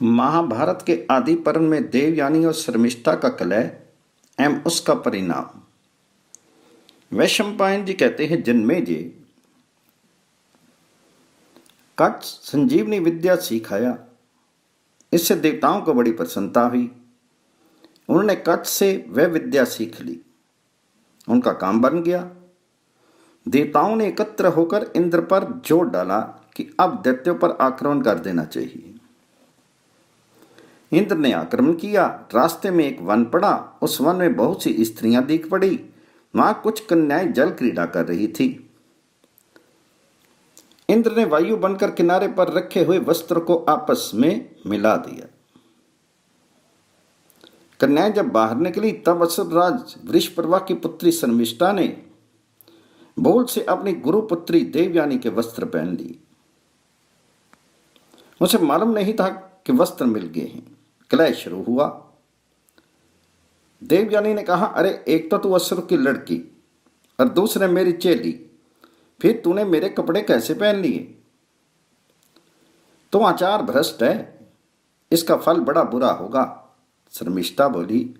महाभारत के आदि पर्व में देवयानी और शर्मिष्ठा का कलह एवं उसका परिणाम। वैशंपायन जी कहते हैं जन्मे जी कट संजीवनी विद्या सिखाया। इससे देवताओं को बड़ी प्रसन्नता हुई। उन्होंने कट से वह विद्या सीख ली। उनका काम बन गया। देवताओं ने एकत्र होकर इंद्र पर ज़ोर डाला कि अब दैत्यों पर आक्रमण कर देना चाहिए। इंद्र ने आक्रमण किया। रास्ते में एक वन पड़ा। उस वन में बहुत सी स्त्रियाँ दिख पड़ी। वहाँ कुछ कन्याएँ जल क्रीड़ा कर रही थी। इंद्र ने वायु बनकर किनारे पर रखे हुए वस्त्र को आपस में मिला दिया। कन्याएँ जब बाहर निकली, तब असुरराज वृषप्रभा की पुत्री शर्मिष्ठा ने बोल से अपनी गुरु पुत्री देवयानी के वस्त्र पहन लिए। उसे मालूम नहीं था कि वस्त्र मिल गए हैं। कलह शुरू हुआ। देवयानी ने कहा, अरे, एक तो तू असुर की लड़की और दूसरे मेरी चेली। फिर तूने मेरे कपड़े कैसे पहन लिए? तो आचार भ्रष्ट है। इसका फल बड़ा बुरा होगा। शर्मिष्ठा बोली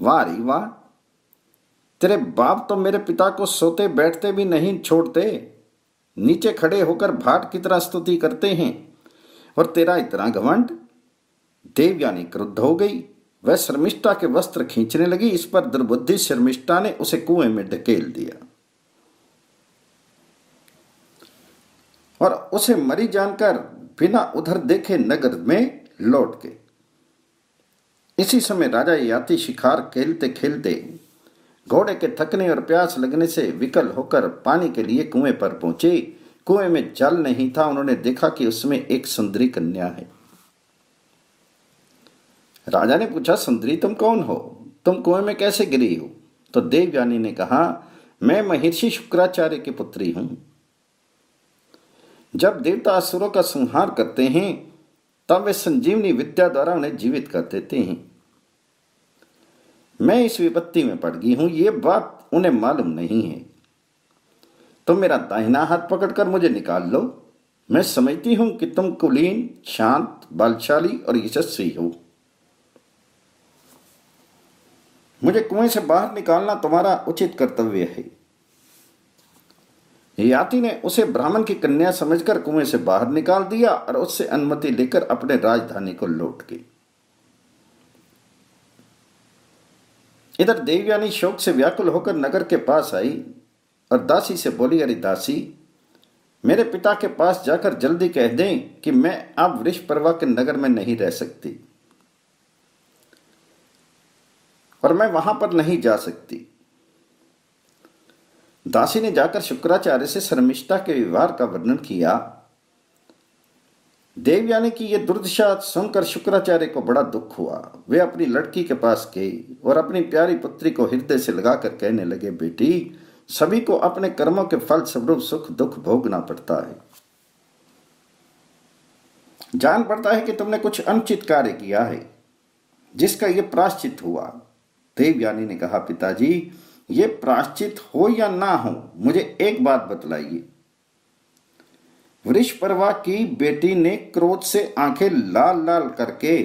वाह री वाह तेरे बाप तो मेरे पिता को सोते बैठते भी नहीं छोड़ते। नीचे खड़े होकर भाट की तरह स्तुति करते हैं और तेरा इतना घमंड देवयानी क्रुद्ध हो गई। वह शर्मिष्ठा के वस्त्र खींचने लगी। इस पर दुर्बुद्धि शर्मिष्ठा ने उसे कुएँ में ढकेल दिया। और उसे मरी जानकर बिना उधर देखे नगर में लौट गए। इसी समय राजा याति शिकार खेलते खेलते घोड़े के थकने और प्यास लगने से विकल होकर पानी के लिए कुएँ पर पहुँचे। कुएँ में जल नहीं था। उन्होंने देखा कि उसमें एक सुंदरी कन्या है। राजा ने पूछा, सुंदरी, तुम कौन हो? तुम कुएँ में कैसे गिरी हो? तो देवयानी ने कहा, मैं महर्षि शुक्राचार्य की पुत्री हूँ। जब देवता असुरों का संहार करते हैं, तब वे संजीवनी विद्या द्वारा उन्हें जीवित कर देते हैं। मैं इस विपत्ति में पड़ गई हूँ, ये बात उन्हें मालूम नहीं है। तुम तो मेरा दाहिना हाथ पकड़कर मुझे निकाल लो। मैं समझती हूँ कि तुम कुलीन, शांत, बलशाली और यशस्वी हो। मुझे कुएँ से बाहर निकालना तुम्हारा उचित कर्तव्य है। याति ने उसे ब्राह्मण की कन्या समझकर कुएँ से बाहर निकाल दिया और उससे अनुमति लेकर अपने राजधानी को लौट गई। इधर देवयानी शोक से व्याकुल होकर नगर के पास आई और दासी से बोली, अरे दासी, मेरे पिता के पास जाकर जल्दी कह दें कि मैं अब वृक्ष परवा के नगर में नहीं रह सकती। और मैं वहाँ पर नहीं जा सकती। दासी ने जाकर शुक्राचार्य से शर्मिष्ठा के व्यवहार का वर्णन किया। देवयानी की यह दुर्दशा सुनकर शुक्राचार्य को बड़ा दुख हुआ। वे अपनी लड़की के पास गई और अपनी प्यारी पुत्री को हृदय से लगाकर कहने लगे, बेटी, सभी को अपने कर्मों के फल स्वरूप सुख दुख भोगना पड़ता है। जान पड़ता है कि तुमने कुछ अनुचित कार्य किया है, जिसका यह प्राश्चित हुआ। देवयानी ने कहा, पिताजी, ये प्राश्चित हो या ना हो, मुझे एक बात बतलाइए। वृषपर्वा की बेटी ने क्रोध से आँखें लाल लाल करके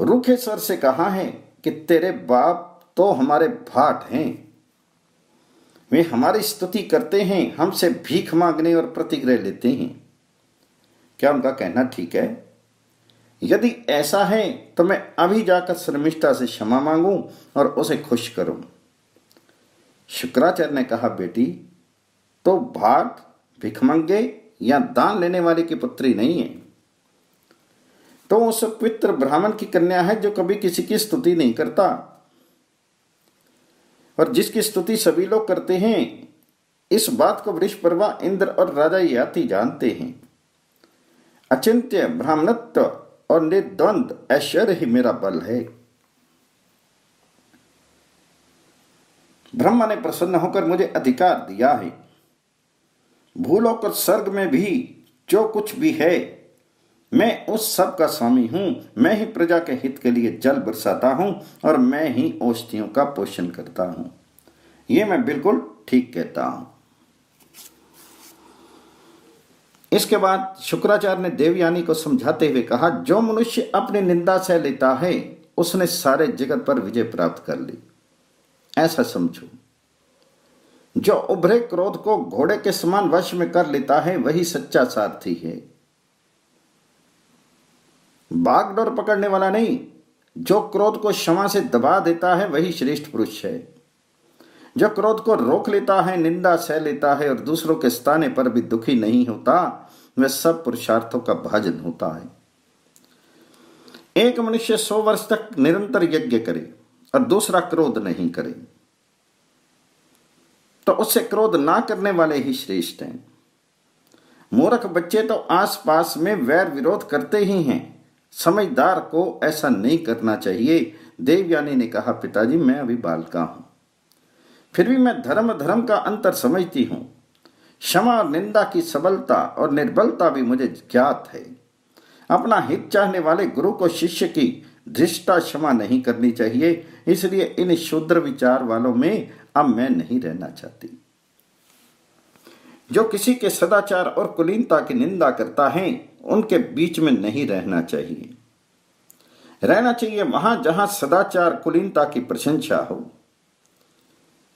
रूखे सर से कहा है कि तेरे बाप तो हमारे भाट हैं। वे हमारी स्तुति करते हैं, हमसे भीख मांगने और प्रतिग्रह लेते हैं। क्या उनका कहना ठीक है? यदि ऐसा है तो मैं अभी जाकर शर्मिष्ठा से क्षमा मांगू और उसे खुश करूँ। शुक्राचार्य ने कहा, बेटी तो भाट भिखमंगे या दान लेने वाले की पुत्री नहीं है। तो उस पवित्र ब्राह्मण की कन्या है जो कभी किसी की स्तुति नहीं करता। और जिसकी स्तुति सभी लोग करते हैं, इस बात को वृक्ष परवा, इंद्र और राजा याति जानते हैं। अचिंत्य ब्राह्मणत्व और निर्द्वंद, ऐश्वर्य ही मेरा बल है। ब्रह्मा ने प्रसन्न होकर मुझे अधिकार दिया है। भूलोक स्वर्ग में भी जो कुछ भी है, मैं उस सब का स्वामी हूँ। मैं ही प्रजा के हित के लिए जल बरसाता हूँ और मैं ही औषधियों का पोषण करता हूँ। यह मैं बिल्कुल ठीक कहता हूँ। इसके बाद शुक्राचार्य ने देवयानी को समझाते हुए कहा, जो मनुष्य अपनी निंदा सह लेता है, उसने सारे जगत पर विजय प्राप्त कर ली। ऐसा समझो। जो उभरे क्रोध को घोड़े के समान वश में कर लेता है, वही सच्चा सारथी है। बागडोर पकड़ने वाला नहीं। जो क्रोध को क्षमा से दबा देता है, वही श्रेष्ठ पुरुष है। जो क्रोध को रोक लेता है, निंदा सह लेता है और दूसरों के स्थाने पर भी दुखी नहीं होता वह सब पुरुषार्थों का भाजन होता है। एक मनुष्य सौ वर्ष तक निरंतर यज्ञ करे और दूसरा क्रोध नहीं करे। तो उससे क्रोध ना करने वाले ही श्रेष्ठ हैं। मूर्ख बच्चे तो आसपास में वैर विरोध करते ही हैं। समझदार को ऐसा नहीं करना चाहिए। देवयानी ने कहा, पिताजी, मैं अभी बालका हूँ। फिर भी मैं धर्म धर्म का अंतर समझती हूँ। क्षमा और निंदा की सबलता और निर्बलता भी मुझे ज्ञात है। अपना हित चाहने वाले गुरु को शिष्य की धृष्टा क्षमा नहीं करनी चाहिए, इसलिए इन शुद्र विचार वालों में अब मैं नहीं रहना चाहती। जो किसी के सदाचार और कुलीनता की निंदा करता है, उनके बीच में नहीं रहना चाहिए। रहना चाहिए वहाँ जहाँ सदाचार, कुलीनता की प्रशंसा हो।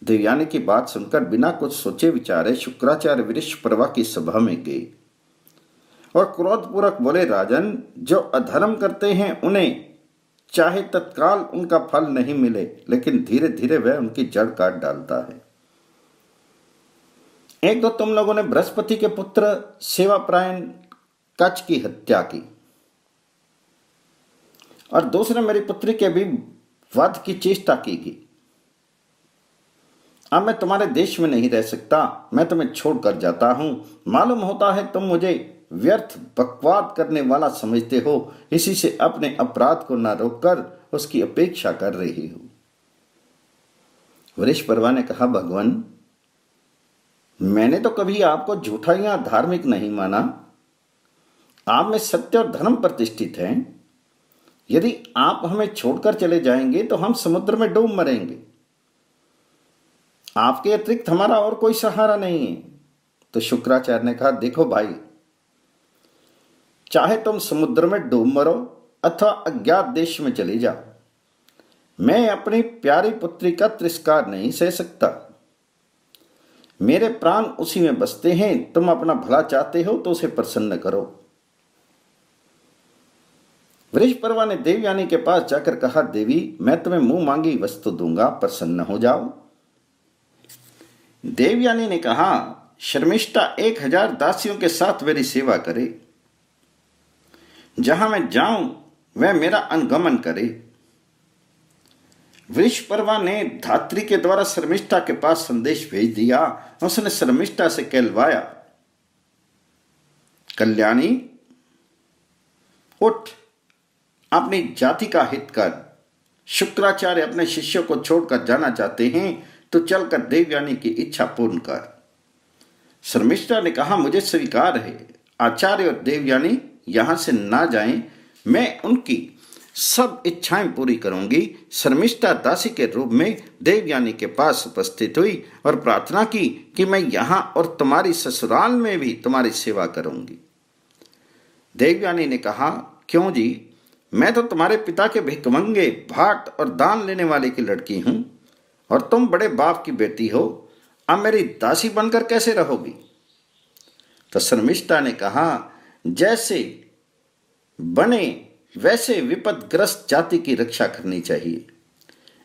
देवयानी की बात सुनकर बिना कुछ सोचे विचारे शुक्राचार्य वृक्ष प्रभा की सभा में गए। और क्रोधपूर्वक बोले, राजन, जो अधर्म करते हैं, उन्हें चाहे तत्काल उनका फल नहीं मिले, लेकिन धीरे धीरे वह उनकी जड़ काट डालता है। एक तो तुम लोगों ने बृहस्पति के पुत्र सेवा प्रायण कच की हत्या की। और दूसरे मेरी पुत्री के भी वध की चेष्टा की गई। अब मैं तुम्हारे देश में नहीं रह सकता, मैं तुम्हें छोड़कर जाता हूँ। मालूम होता है तुम मुझे व्यर्थ बकवाद करने वाला समझते हो, इसी से अपने अपराध को न रोककर उसकी अपेक्षा कर रही हो। वरिष्ठ परवा ने कहा, भगवान, मैंने तो कभी आपको झूठा या धार्मिक नहीं माना। आप में सत्य और धर्म प्रतिष्ठित हैं। यदि आप हमें छोड़कर चले जाएँगे तो हम समुद्र में डूब मरेंगे। आपके अतिरिक्त हमारा और कोई सहारा नहीं है। तो शुक्राचार्य ने कहा, देखो भाई, चाहे तुम समुद्र में डूब मरो अथवा अज्ञात देश में चले जाओ, मैं अपनी प्यारी पुत्री का तिरस्कार नहीं सह सकता। मेरे प्राण उसी में बसते हैं, तुम अपना भला चाहते हो तो उसे प्रसन्न करो। वृक्ष परवा ने देवयानी के पास जाकर कहा, देवी, मैं तुम्हें मुँह मांगी वस्तु दूँगा, प्रसन्न हो जाओ। देवयानी ने कहा, शर्मिष्ठा एक हज़ार दासियों के साथ मेरी सेवा करे। जहाँ मैं जाऊँ, वह मेरा अनुगमन करे। वृक्ष परवा ने धात्री के द्वारा शर्मिष्ठा के पास संदेश भेज दिया। उसने शर्मिष्ठा से कहलवाया, कल्याणी, उठ, अपनी जाति का हित कर शुक्राचार्य अपने शिष्यों को छोड़कर जाना चाहते हैं। तो चलकर देवयानी की इच्छा पूर्ण कर। शर्मिष्ठा ने कहा, मुझे स्वीकार है। आचार्य और देवयानी यहाँ से ना जाएँ। मैं उनकी सब इच्छाएँ पूरी करूँगी। शर्मिष्ठा दासी के रूप में देवयानी के पास उपस्थित हुई और प्रार्थना की कि मैं यहाँ और तुम्हारी ससुराल में भी तुम्हारी सेवा करूँगी। देवयानी ने कहा, क्यों जी? मैं तो तुम्हारे पिता के भिकमंगे भाट और दान लेने वाले की लड़की हूँ। और तुम बड़े बाप की बेटी हो, अब मेरी दासी बनकर कैसे रहोगी? तो शर्मिष्ठा ने कहा, जैसे बने, वैसे विपदग्रस्त जाति की रक्षा करनी चाहिए।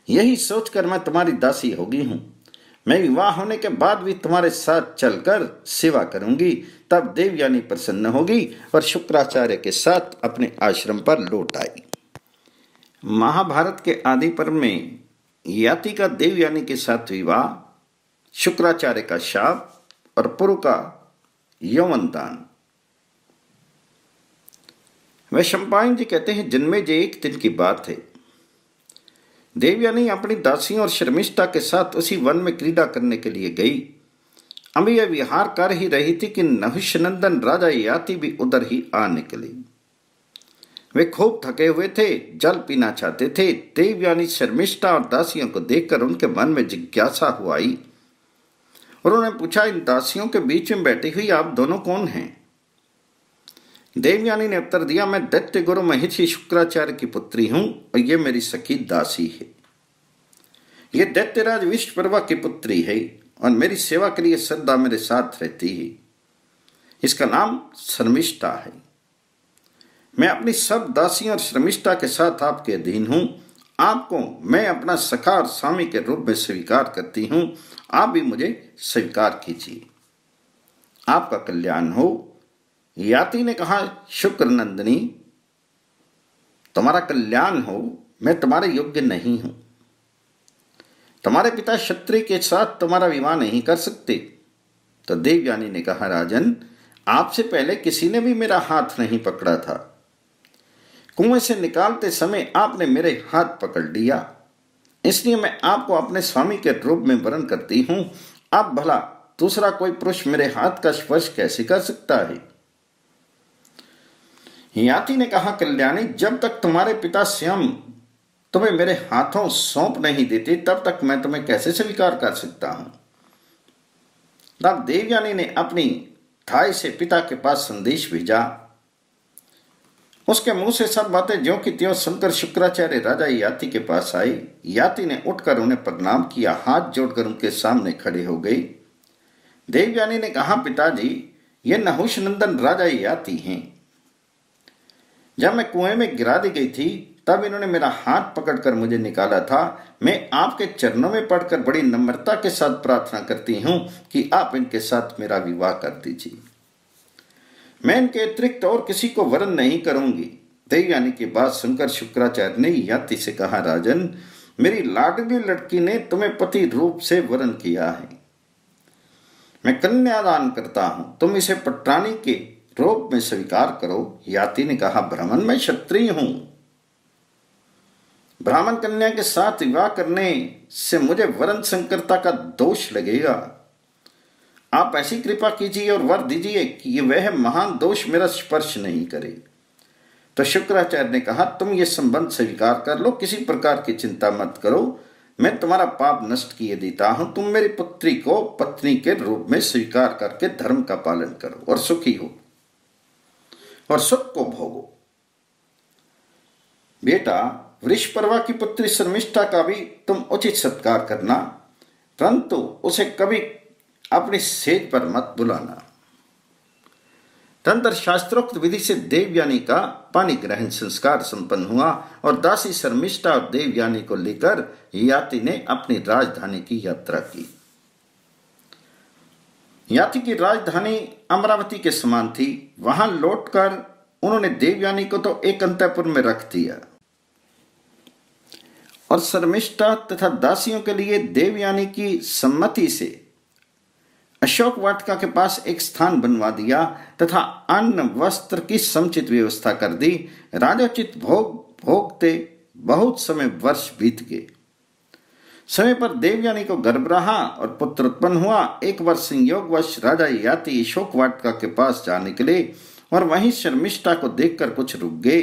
यही सोचकर मैं तुम्हारी दासी होगी हूँ। मैं विवाह होने के बाद भी तुम्हारे साथ चलकर सेवा करूँगी, तब देवयानी प्रसन्न होगी और शुक्राचार्य के साथ अपने आश्रम पर लौट आई। महाभारत के आदि पर्व में याति का देवयानी के साथ विवाह, शुक्राचार्य का शाप और पुरु का यौवन दान वह शंपायन जी कहते हैं, जन्मे जे एक दिन की बात है। देवयानी अपनी दासियों और शर्मिष्ठा के साथ उसी वन में क्रीड़ा करने के लिए गई। अभी यह विहार कर ही रही थी कि नहुषनंदन राजा याति भी उधर ही आ निकले। वे खूब थके हुए थे, जल पीना चाहते थे। देवयानी शर्मिष्ठा और दासियों को देखकर उनके मन में जिज्ञासा हुआ और उन्होंने पूछा, इन दासियों के बीच में बैठी हुई आप दोनों कौन हैं? देवयानी ने उत्तर दिया, मैं दैत्य गुरु महिषी शुक्राचार्य की पुत्री हूँ और ये मेरी सखी दासी है। ये दैत्यराज विश्वपर्वा की पुत्री है और मेरी सेवा के लिए श्रद्धा मेरे साथ रहती है। इसका नाम शर्मिष्ठा है। मैं अपनी सब दासियों और श्रमिष्ठा के साथ आपके अधीन हूँ। आपको मैं अपना सखा और स्वामी के रूप में स्वीकार करती हूँ। आप भी मुझे स्वीकार कीजिए। आपका कल्याण हो। याति ने कहा, शुक्र नंदिनी, तुम्हारा कल्याण हो। मैं तुम्हारे योग्य नहीं हूँ। तुम्हारे पिता क्षत्रिय के साथ तुम्हारा विवाह नहीं कर सकते। तो देवयानी ने कहा, राजन, आपसे पहले किसी ने भी मेरा हाथ नहीं पकड़ा था। कुएँ से निकालते समय आपने मेरे हाथ पकड़ लिया। इसलिए मैं आपको अपने स्वामी के रूप में वर्ण करती हूँ। आप भला दूसरा कोई पुरुष मेरे हाथ का स्पर्श कैसे कर सकता है? याति ने कहा, कल्याणी, जब तक तुम्हारे पिता स्वयं तुम्हें मेरे हाथों सौंप नहीं देते, तब तक मैं तुम्हें कैसे स्वीकार कर सकता हूँ? तब देवयानी ने अपनी थाई से पिता के पास संदेश भेजा। उसके मुँह से सब बातें ज्यो की त्यों सुनकर शुक्राचार्य राजा याति के पास आई। याति ने उठकर उन्हें प्रणाम किया, हाथ जोड़कर उनके सामने खड़े हो गई देवयानी ने कहा, पिताजी, ये नहुष नंदन राजा याति हैं। जब मैं कुएँ में गिरा दी गई थी, तब इन्होंने मेरा हाथ पकड़कर मुझे निकाला था। मैं आपके चरणों में पढ़कर बड़ी नम्रता के साथ प्रार्थना करती हूँ कि आप इनके साथ मेरा विवाह कर दीजिए। मैं इनके अतिरिक्त और किसी को वरण नहीं करूँगी। देवयानी की बात सुनकर शुक्राचार्य ने याति से कहा, राजन, मेरी लाडली लड़की ने तुम्हें पति रूप से वरण किया है। मैं कन्यादान करता हूँ, तुम इसे पट्टानी के रूप में स्वीकार करो। याति ने कहा, ब्राह्मण, मैं क्षत्रिय हूँ। ब्राह्मण कन्या के साथ विवाह करने से मुझे वरण संकरता का दोष लगेगा। आप ऐसी कृपा कीजिए और वर दीजिए कि वह महान दोष मेरा स्पर्श नहीं करे। तो शुक्राचार्य ने कहा, तुम ये संबंध स्वीकार कर लो, किसी प्रकार की चिंता मत करो। मैं तुम्हारा पाप नष्ट किए देता हूँ। तुम मेरी पुत्री को पत्नी के रूप में स्वीकार करके धर्म का पालन करो और सुखी हो और सुख को भोगो। बेटा, वृषपर्वा की पुत्री शर्मिष्ठा का भी तुम उचित सत्कार करना, परंतु उसे कभी अपनी सेज पर मत बुलाना। तंत्र शास्त्रोक्त विधि से देवयानी का पानी ग्रहण संस्कार संपन्न हुआ और दासी शर्मिष्ठा और देवयानी को लेकर याति ने अपनी राजधानी की यात्रा की। याति की राजधानी अमरावती के समान थी। वहाँ लौटकर उन्होंने देवयानी को तो एक अंतपुर में रख दिया। और शर्मिष्ठा तथा दासियों के लिए देवयानी की सम्मति से अशोक वाटिका के पास एक स्थान बनवा दिया तथा अन्न वस्त्र की समुचित व्यवस्था कर दी। राजोचित भोग भोगते बहुत समय वर्ष बीत गए। समय पर देवयानी को गर्भ रहा और पुत्र उत्पन्न हुआ। एक वर्ष संयोगवश राजा याति अशोक वाटिका के पास जाने के लिए और वहीं शर्मिष्ठा को देखकर कुछ रुक गए।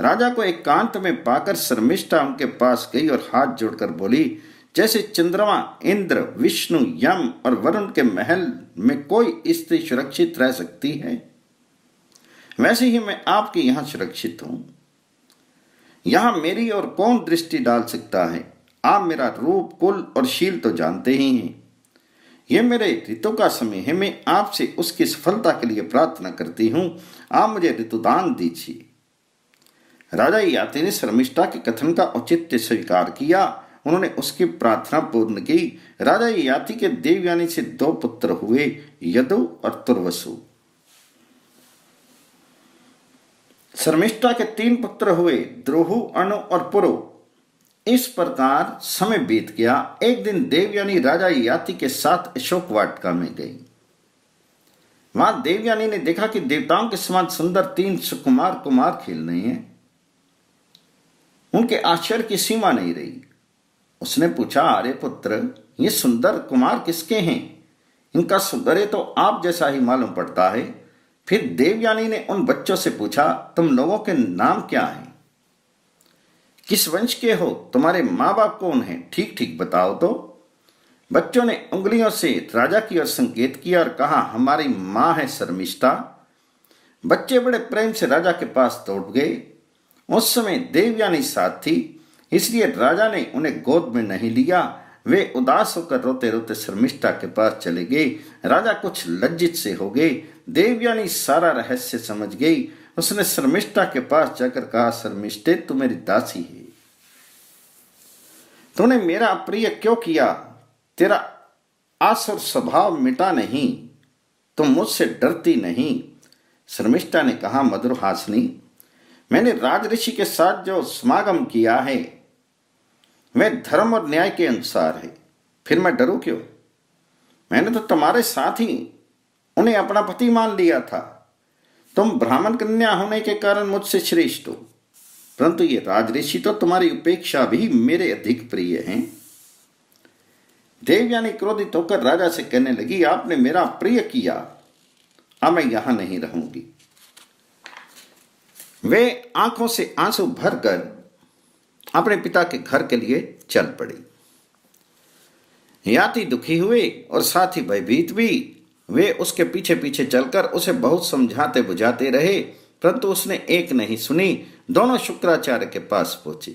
राजा को एकांत एक में पाकर शर्मिष्ठा उनके पास गई और हाथ जोड़कर बोली जैसे चंद्रमा, इंद्र, विष्णु, यम और वरुण के महल में कोई स्त्री सुरक्षित रह सकती है? वैसे ही मैं आपके यहाँ सुरक्षित हूँ। यहाँ मेरी और कौन दृष्टि डाल सकता है? आप मेरा रूप, कुल और शील तो जानते ही हैं। यह मेरे ऋतु का समय है। मैं आपसे उसकी सफलता के लिए प्रार्थना करती हूँ। आप मुझे ऋतुदान दीजिए। राजा याति ने शर्मिष्ठा के कथन का औचित्य स्वीकार किया। उन्होंने उसकी प्रार्थना पूर्ण की। राजा याति के देवयानी से दो पुत्र हुए, यदु और तुर्वसु। शर्मिष्ठा के तीन पुत्र हुए, द्रोहु अनु और पुरु। इस प्रकार समय बीत गया। एक दिन देवयानी राजा याति के साथ अशोक वाटिका में गई। वहाँ देवयानी ने देखा कि देवताओं के समान सुंदर तीन सुकुमार कुमार खेल रहे हैं। उनके आश्चर्य की सीमा नहीं रही। उसने पूछा, अरे पुत्र, ये सुंदर कुमार किसके हैं? इनका सौंदर्य तो आप जैसा ही मालूम पड़ता है। फिर देवयानी ने उन बच्चों से पूछा, तुम लोगों के नाम क्या हैं? किस वंश के हो? तुम्हारे माँ बाप कौन हैं? ठीक ठीक बताओ तो। बच्चों ने उंगलियों से राजा की ओर संकेत किया और कहा, हमारी माँ है शर्मिष्ठा। बच्चे बड़े प्रेम से राजा के पास दौड़ गए। उस समय देवयानी साथ थी। इसलिए राजा ने उन्हें गोद में नहीं लिया। वे उदास होकर रोते रोते शर्मिष्ठा के पास चले गए। राजा कुछ लज्जित से हो गए। देवयानी सारा रहस्य समझ गई। उसने शर्मिष्ठा के पास जाकर कहा, शर्मिष्ठे, तू मेरी दासी है। तूने मेरा अप्रिय क्यों किया? तेरा आसुर स्वभाव मिटा नहीं। तुम मुझसे डरती नहीं। शर्मिष्ठा ने कहा, मधुर हासनी, मैंने राज ऋषि के साथ जो समागम किया है वह धर्म और न्याय के अनुसार है। फिर मैं डरू क्यों? मैंने तो तुम्हारे साथ ही उन्हें अपना पति मान लिया था। तुम ब्राह्मण कन्या होने के कारण मुझसे श्रेष्ठ हो। परंतु ये राजऋषि तो तुम्हारी उपेक्षा भी मेरे अधिक प्रिय हैं। देवयानी क्रोधित होकर राजा से कहने लगी, आपने मेरा प्रिय किया। अब मैं यहाँ नहीं रहूँगी। वे आँखों से आँसू भरकर अपने पिता के घर के लिए चल पड़ी। याति दुखी हुए और साथ ही भयभीत भी। वे उसके पीछे पीछे चलकर उसे बहुत समझाते बुझाते रहे, परंतु उसने एक नहीं सुनी, दोनों शुक्राचार्य के पास पहुँची।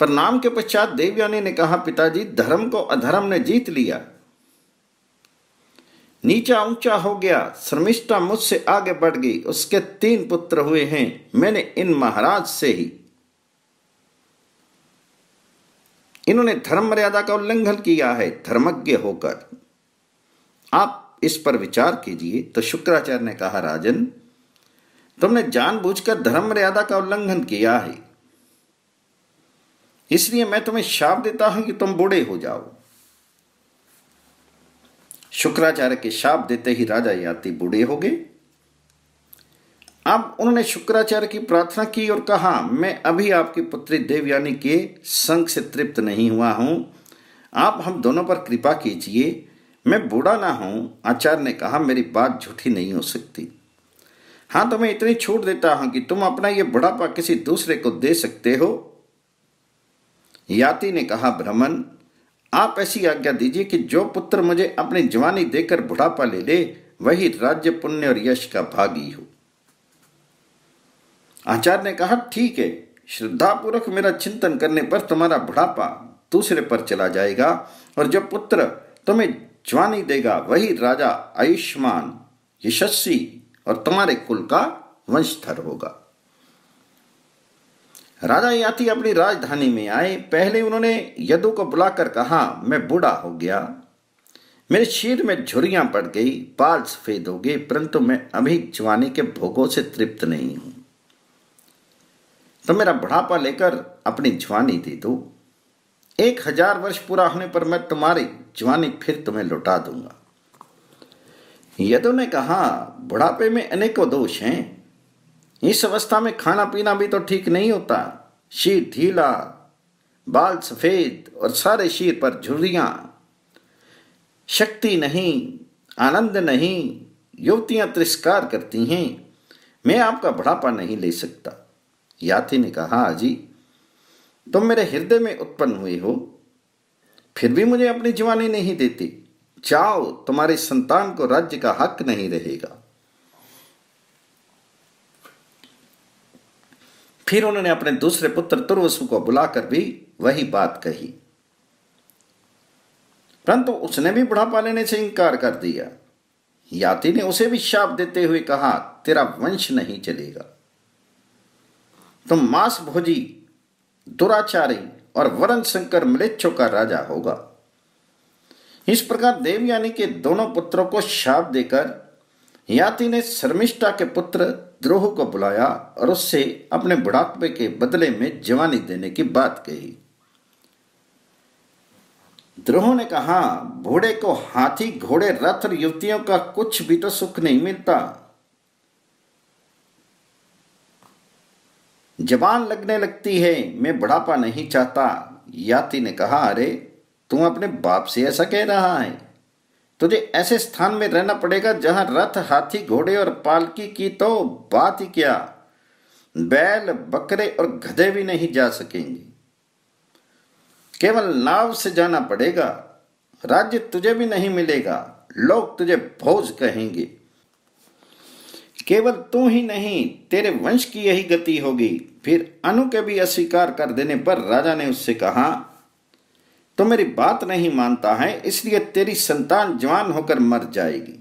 पर नाम के पश्चात देवयानी ने कहा, पिताजी, धर्म को अधर्म ने जीत लिया। नीचा ऊँचा हो गया, शर्मिष्ठा मुझसे आगे बढ़ गई, उसके तीन पुत्र हुए हैं, मैंने इन महाराज से ही इन्होंने धर्म मर्यादा का उल्लंघन किया है, धर्मज्ञ होकर। आप इस पर विचार कीजिए। तो शुक्राचार्य ने कहा, राजन, तुमने जानबूझकर धर्म मर्यादा का उल्लंघन किया है। इसलिए मैं तुम्हें शाप देता हूँ कि तुम बूढ़े हो जाओ। शुक्राचार्य के शाप देते ही राजा याति बूढ़े हो गए। अब उन्होंने शुक्राचार्य की प्रार्थना की और कहा, मैं अभी आपकी पुत्री देवयानी के संग से तृप्त नहीं हुआ हूँ। आप हम दोनों पर कृपा कीजिए। मैं बूढ़ा ना हूँ। आचार्य ने कहा, मेरी बात झूठी नहीं हो सकती। हाँ तो मैं इतनी छूट देता हूँ कि तुम अपना ये बुढ़ापा किसी दूसरे को दे सकते हो। याति ने कहा भ्रमण आप ऐसी आज्ञा दीजिए कि जो पुत्र मुझे अपनी जवानी देकर बुढ़ापा ले ले, वही राज्य, पुण्य और यश का भागी हो। आचार्य ने कहा, ठीक है, श्रद्धापूर्वक मेरा चिंतन करने पर तुम्हारा बुढ़ापा दूसरे पर चला जाएगा और जो पुत्र तुम्हें जवानी देगा, वही राजा आयुष्मान, यशस्वी और तुम्हारे कुल का वंशधर होगा। राजा याति अपनी राजधानी में आए। पहले उन्होंने यदु को बुलाकर कहा, मैं बूढ़ा हो गया, मेरे शरीर में झुरियाँ पड़ गई, बाल सफ़ेद हो गए, परंतु मैं अभी जवानी के भोगों से तृप्त नहीं हूँ। तो मेरा बुढ़ापा लेकर अपनी जवानी दे दो। एक हज़ार वर्ष पूरा होने पर मैं तुम्हारी जवानी फिर तुम्हें लौटा दूँगा। यदु ने कहा, बुढ़ापे में अनेकों दोष हैं। इस अवस्था में खाना पीना भी तो ठीक नहीं होता। शीर ढीला, बाल सफ़ेद और सारे शीर पर झुर्रियाँ। शक्ति नहीं, आनंद नहीं, युवतियाँ तिरस्कार करती हैं। मैं आपका बुढ़ापा नहीं ले सकता। याति ने कहा अजी तुम मेरे हृदय में उत्पन्न हुए हो, फिर भी मुझे अपनी जवानी नहीं देती। जाओ तुम्हारी संतान को राज्य का हक नहीं रहेगा। फिर उन्होंने अपने दूसरे पुत्र तुर्वसु को बुलाकर भी वही बात कही। परंतु उसने भी बुढ़ापा लेने से इंकार कर दिया। याति ने उसे भी शाप देते हुए कहा, तेरा वंश नहीं चलेगा। तुम मांस भोजी, दुराचारी और वरण शंकर मलेच्छों का राजा होगा। इस प्रकार देवयानी के दोनों पुत्रों को शाप देकर याति ने शर्मिष्ठा के पुत्र द्रोह को बुलाया और उससे अपने बुढ़ापे के बदले में जवानी देने की बात कही। द्रोह ने कहा, बूढ़े को हाथी, घोड़े, रथ युवतियों का कुछ भी तो सुख नहीं मिलता। जवान लगने लगती है, मैं बुढ़ापा नहीं चाहता। याति ने कहा, अरे तुम अपने बाप से ऐसा कह रहा है। तुझे ऐसे स्थान में रहना पड़ेगा जहाँ रथ, हाथी, घोड़े और पालकी की तो बात ही क्या। बैल, बकरे और गधे भी नहीं जा सकेंगे। केवल नाव से जाना पड़ेगा। राज्य तुझे भी नहीं मिलेगा। लोग तुझे भोज कहेंगे। केवल तू ही नहीं, तेरे वंश की यही गति होगी। फिर अनु के भी अस्वीकार कर देने पर राजा ने उससे कहा तो मेरी बात नहीं मानता है, इसलिए तेरी संतान जवान होकर मर जाएगी।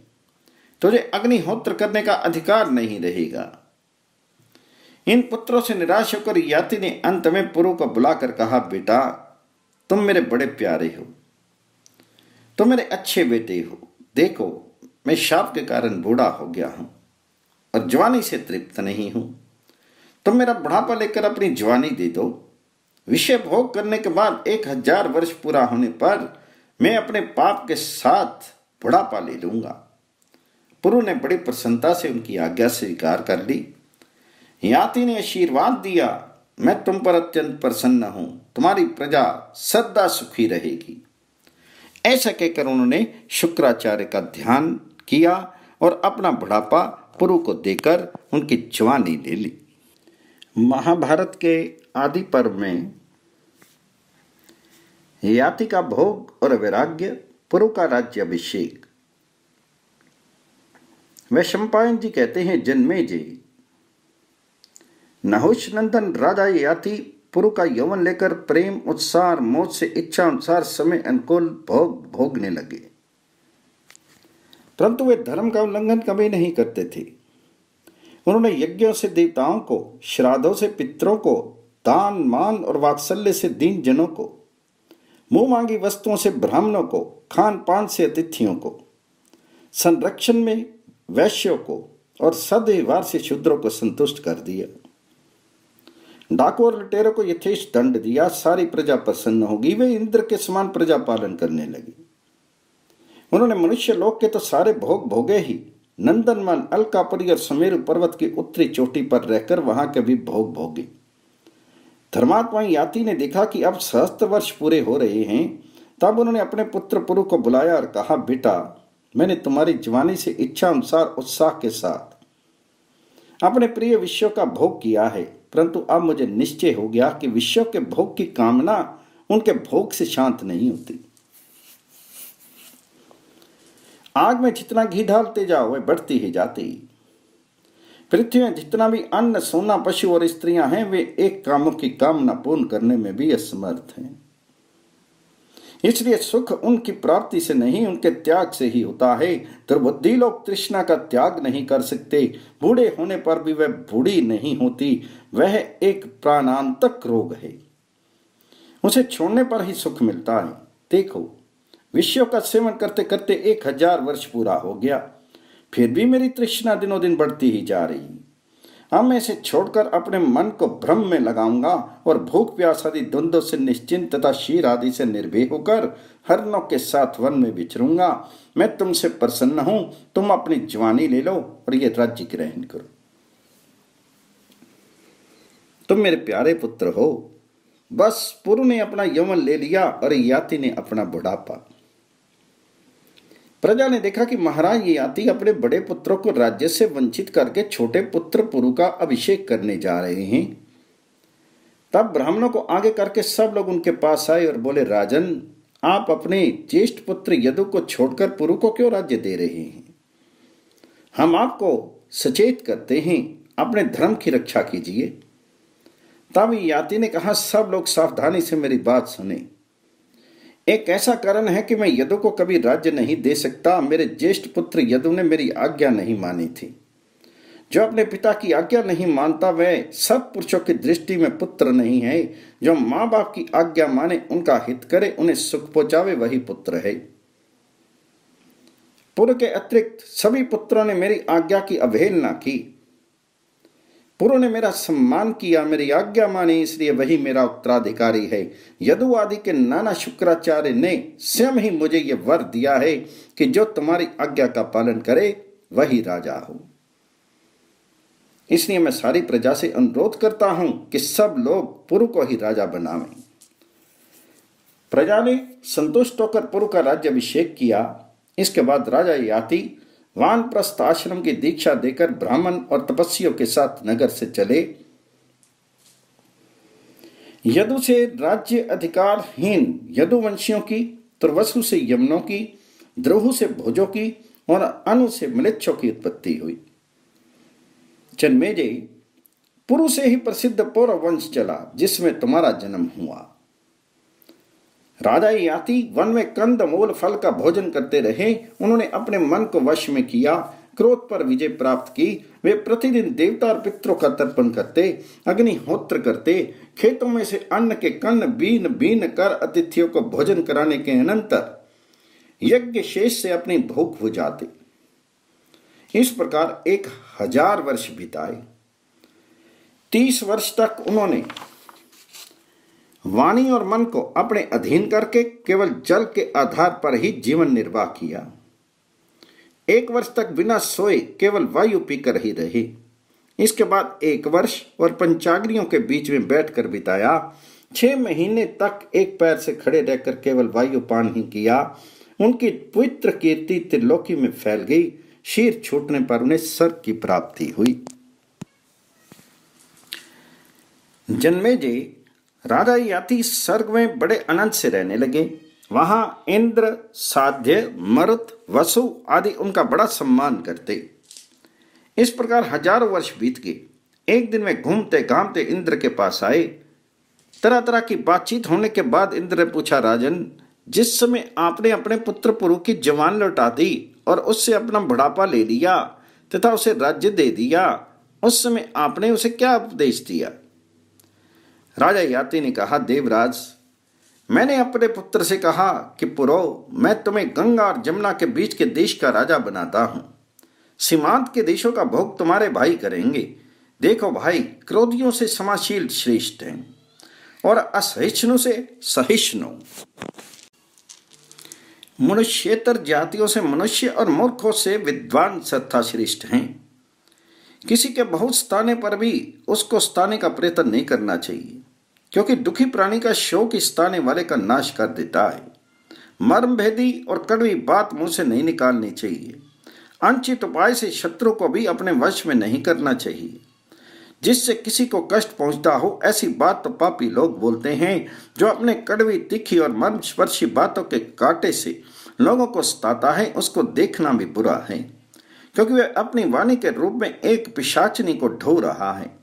तुझे अग्निहोत्र करने का अधिकार नहीं रहेगा। इन पुत्रों से निराश होकर याति ने अंत में पुरु को बुलाकर कहा, बेटा, तुम मेरे बड़े प्यारे हो। तुम मेरे अच्छे बेटे हो। देखो, मैं शाप के कारण बूढ़ा हो गया हूँ। और जवानी से तृप्त नहीं हूँ। तुम तो मेरा बुढ़ापा लेकर अपनी जवानी दे दो। विषय भोग करने के बाद एक हज़ार वर्ष पूरा होने पर मैं अपने पाप के साथ बुढ़ापा ले लूँगा। पुरु ने बड़ी प्रसन्नता से उनकी आज्ञा स्वीकार कर ली। याति ने आशीर्वाद दिया, मैं तुम पर अत्यंत प्रसन्न हूँ। तुम्हारी प्रजा सदा सुखी रहेगी। ऐसा कहकर उन्होंने शुक्राचार्य का ध्यान किया और अपना बुढ़ापा पुरु को देकर उनकी जवानी ले ली। महाभारत के आदि पर्व में याति का भोग और वैराग्य पुरु का राज्य अभिषेक। वैशंपायन जी कहते हैं, जन्मे जी। नहुष नंदन राजा याति पुरु का यौवन लेकर प्रेम उत्साह मोद से इच्छा अनुसार समय अनुकूल भोग भोगने लगे। परंतु वे धर्म का उल्लंघन कभी नहीं करते थे। उन्होंने यज्ञों से देवताओं को, श्राद्धों से पितरों को, दान, मान और वात्सल्य से दीन जनों को, मुँह मांगी वस्तुओं से ब्राह्मणों को खान पान से अतिथियों को, संरक्षण में वैश्यों को और सदव्यवहार से शूद्रों को संतुष्ट कर दिया। डाकू और लटेरों को यथेष दंड दिया। सारी प्रजा प्रसन्न होगी। वे इंद्र के समान प्रजा पालन करने लगी। उन्होंने मनुष्य लोक के तो सारे भोग भोगे ही। नंदनवन, अलकापुरी और समेरु पर्वत की उत्तरी चोटी पर रहकर वहाँ के भी भोग भोगे। धर्मात्मा याति ने देखा कि अब सहस्त्र वर्ष पूरे हो रहे हैं। तब उन्होंने अपने पुत्र पुरु को बुलाया और कहा, बेटा, मैंने तुम्हारी जवानी से इच्छा अनुसार उत्साह के साथ अपने प्रिय विश्व का भोग किया है। परंतु अब मुझे निश्चय हो गया कि विश्व के भोग की कामना उनके भोग से शांत नहीं होती। आग में जितना घी डालते जाओ, वह बढ़ती ही जाती। पृथ्वी में जितना भी अन्न, सोना, पशु और स्त्रियाँ हैं, वे एक कामों की कामना पूर्ण करने में भी असमर्थ हैं। इसलिए सुख उनकी प्राप्ति से नहीं, उनके त्याग से ही होता है। दुर्बुद्धि लोग तृष्णा का त्याग नहीं कर सकते। बूढ़े होने पर भी वह बूढ़ी नहीं होती। वह एक प्राणांतक रोग है। उसे छोड़ने पर ही सुख मिलता है। देखो विषयों का सेवन करते करते एक हज़ार वर्ष पूरा हो गया। फिर भी मेरी तृष्णा दिनों दिन बढ़ती ही जा रही। अब मैं इसे छोड़कर अपने मन को भ्रम में लगाऊँगा और भूख प्यास आदि द्वंद्व से निश्चिंत तथा शीर आदि से निर्भय होकर हरनों के साथ वन में बिछरूँगा। मैं तुमसे प्रसन्न हूँ, तुम अपनी जवानी ले लो और ये राज्य ग्रहण करो। तुम मेरे प्यारे पुत्र हो। बस पुरु ने अपना यमन ले लिया और याति ने अपना बुढ़ापा प्रजा ने देखा कि महाराज याति अपने बड़े पुत्रों को राज्य से वंचित करके छोटे पुत्र पुरु का अभिषेक करने जा रहे हैं। तब ब्राह्मणों को आगे करके सब लोग उनके पास आए और बोले, राजन, आप अपने ज्येष्ठ पुत्र यदु को छोड़कर पुरु को क्यों राज्य दे रहे हैं? हम आपको सचेत करते हैं, अपने धर्म की रक्षा कीजिए। तब याति ने कहा, सब लोग सावधानी से मेरी बात सुने। एक ऐसा कारण है कि मैं यदु को कभी राज्य नहीं दे सकता, मेरे ज्येष्ठ पुत्र यदु ने मेरी आज्ञा नहीं मानी थी। जो अपने पिता की आज्ञा नहीं मानता, वह सब पुरुषों की दृष्टि में पुत्र नहीं है। जो माँ बाप की आज्ञा माने, उनका हित करे, उन्हें सुख पहुंचावे, वही पुत्र है। पुर के अतिरिक्त सभी पुत्रों ने मेरी आज्ञा की अवहेलना की। पुरो ने मेरा सम्मान किया, मेरी आज्ञा मानी, इसलिए वही मेरा उत्तराधिकारी है। यदु आदि के नाना शुक्राचार्य ने स्वयं ही मुझे यह वर दिया है कि जो तुम्हारी आज्ञा का पालन करे, वही राजा हो। इसलिए मैं सारी प्रजा से अनुरोध करता हूँ कि सब लोग पुरु को ही राजा बनावें। प्रजा ने संतुष्ट होकर पुरु का राज्य अभिषेक किया। इसके बाद राजा याति वानप्रस्थ आश्रम की दीक्षा देकर ब्राह्मण और तपस्वियों के साथ नगर से चले। यदु से राज्य अधिकारहीन यदुवंशियों की, तुर्वसु से यमनों की, द्रोहु से भोजों की और अनु से मलिच्छों की उत्पत्ति हुई। जन्मेजय पुरु से ही प्रसिद्ध पौरव वंश चला, जिसमें तुम्हारा जन्म हुआ। राजा याति वन में कंद मूल फल का भोजन करते रहे। उन्होंने अपने मन को वश में किया। क्रोध पर विजय प्राप्त की। वे प्रतिदिन देवता और पितरों का तर्पण करते, अग्निहोत्र करते। खेतों में से अन्न के कन्न बीन बीन कर अतिथियों को भोजन कराने के अनंतर यज्ञ शेष से अपनी भूख बुझाते। इस प्रकार एक हज़ार वर्ष बिताए। तीस वर्ष तक उन्होंने वाणी और मन को अपने अधीन करके केवल जल के आधार पर ही जीवन निर्वाह किया। एक वर्ष तक बिना सोए केवल वायु पीकर ही रहे। इसके बाद एक वर्ष और पंचाग्रियों के बीच में बैठकर बिताया। छह महीने तक एक पैर से खड़े रहकर केवल वायु पान ही किया। उनकी पवित्र कीर्ति त्रिलोकी में फैल गई। शीर छूटने पर उन्हें स्वर्ग की प्राप्ति हुई। जन्मे जी राजा याति स्वर्ग में बड़े आनंद से रहने लगे। वहाँ इंद्र, साध्य, मरुत, वसु आदि उनका बड़ा सम्मान करते। इस प्रकार हज़ारों वर्ष बीत गए। एक दिन में घूमते घामते इंद्र के पास आए। तरह तरह की बातचीत होने के बाद इंद्र ने पूछा, राजन, जिस समय आपने अपने पुत्र पुरु की जवान लौटा दी और उससे अपना बुढ़ापा ले लिया तथा उसे राज्य दे दिया, उस समय आपने उसे क्या उपदेश दिया? राजा याति ने कहा, देवराज, मैंने अपने पुत्र से कहा कि पुरो, मैं तुम्हें गंगा और जमुना के बीच के देश का राजा बनाता हूँ। सीमांत के देशों का भोग तुम्हारे भाई करेंगे। देखो भाई, क्रोधियों से समाशील श्रेष्ठ हैं और असहिष्णु से सहिष्णु। मनुष्यतर जातियों से मनुष्य और मूर्खों से विद्वान सत्ता श्रेष्ठ हैं। किसी के बहुत स्थाने पर भी उसको स्थाने का प्रयत्न नहीं करना चाहिए। क्योंकि दुखी प्राणी का शोक स्थाने वाले का नाश कर देता है। मर्म भेदी और कड़वी बात मुँह से नहीं निकालनी चाहिए। अनचित उपाय से शत्रु को भी अपने वश में नहीं करना चाहिए। जिससे किसी को कष्ट पहुँचता हो, ऐसी बात तो पापी लोग बोलते हैं, जो अपने कड़वी, तिखी और मर्म स्पर्शी बातों के कांटे से लोगों को सताता है, उसको देखना भी बुरा है। क्योंकि वह अपनी वाणी के रूप में एक पिशाचनी को ढो रहा है।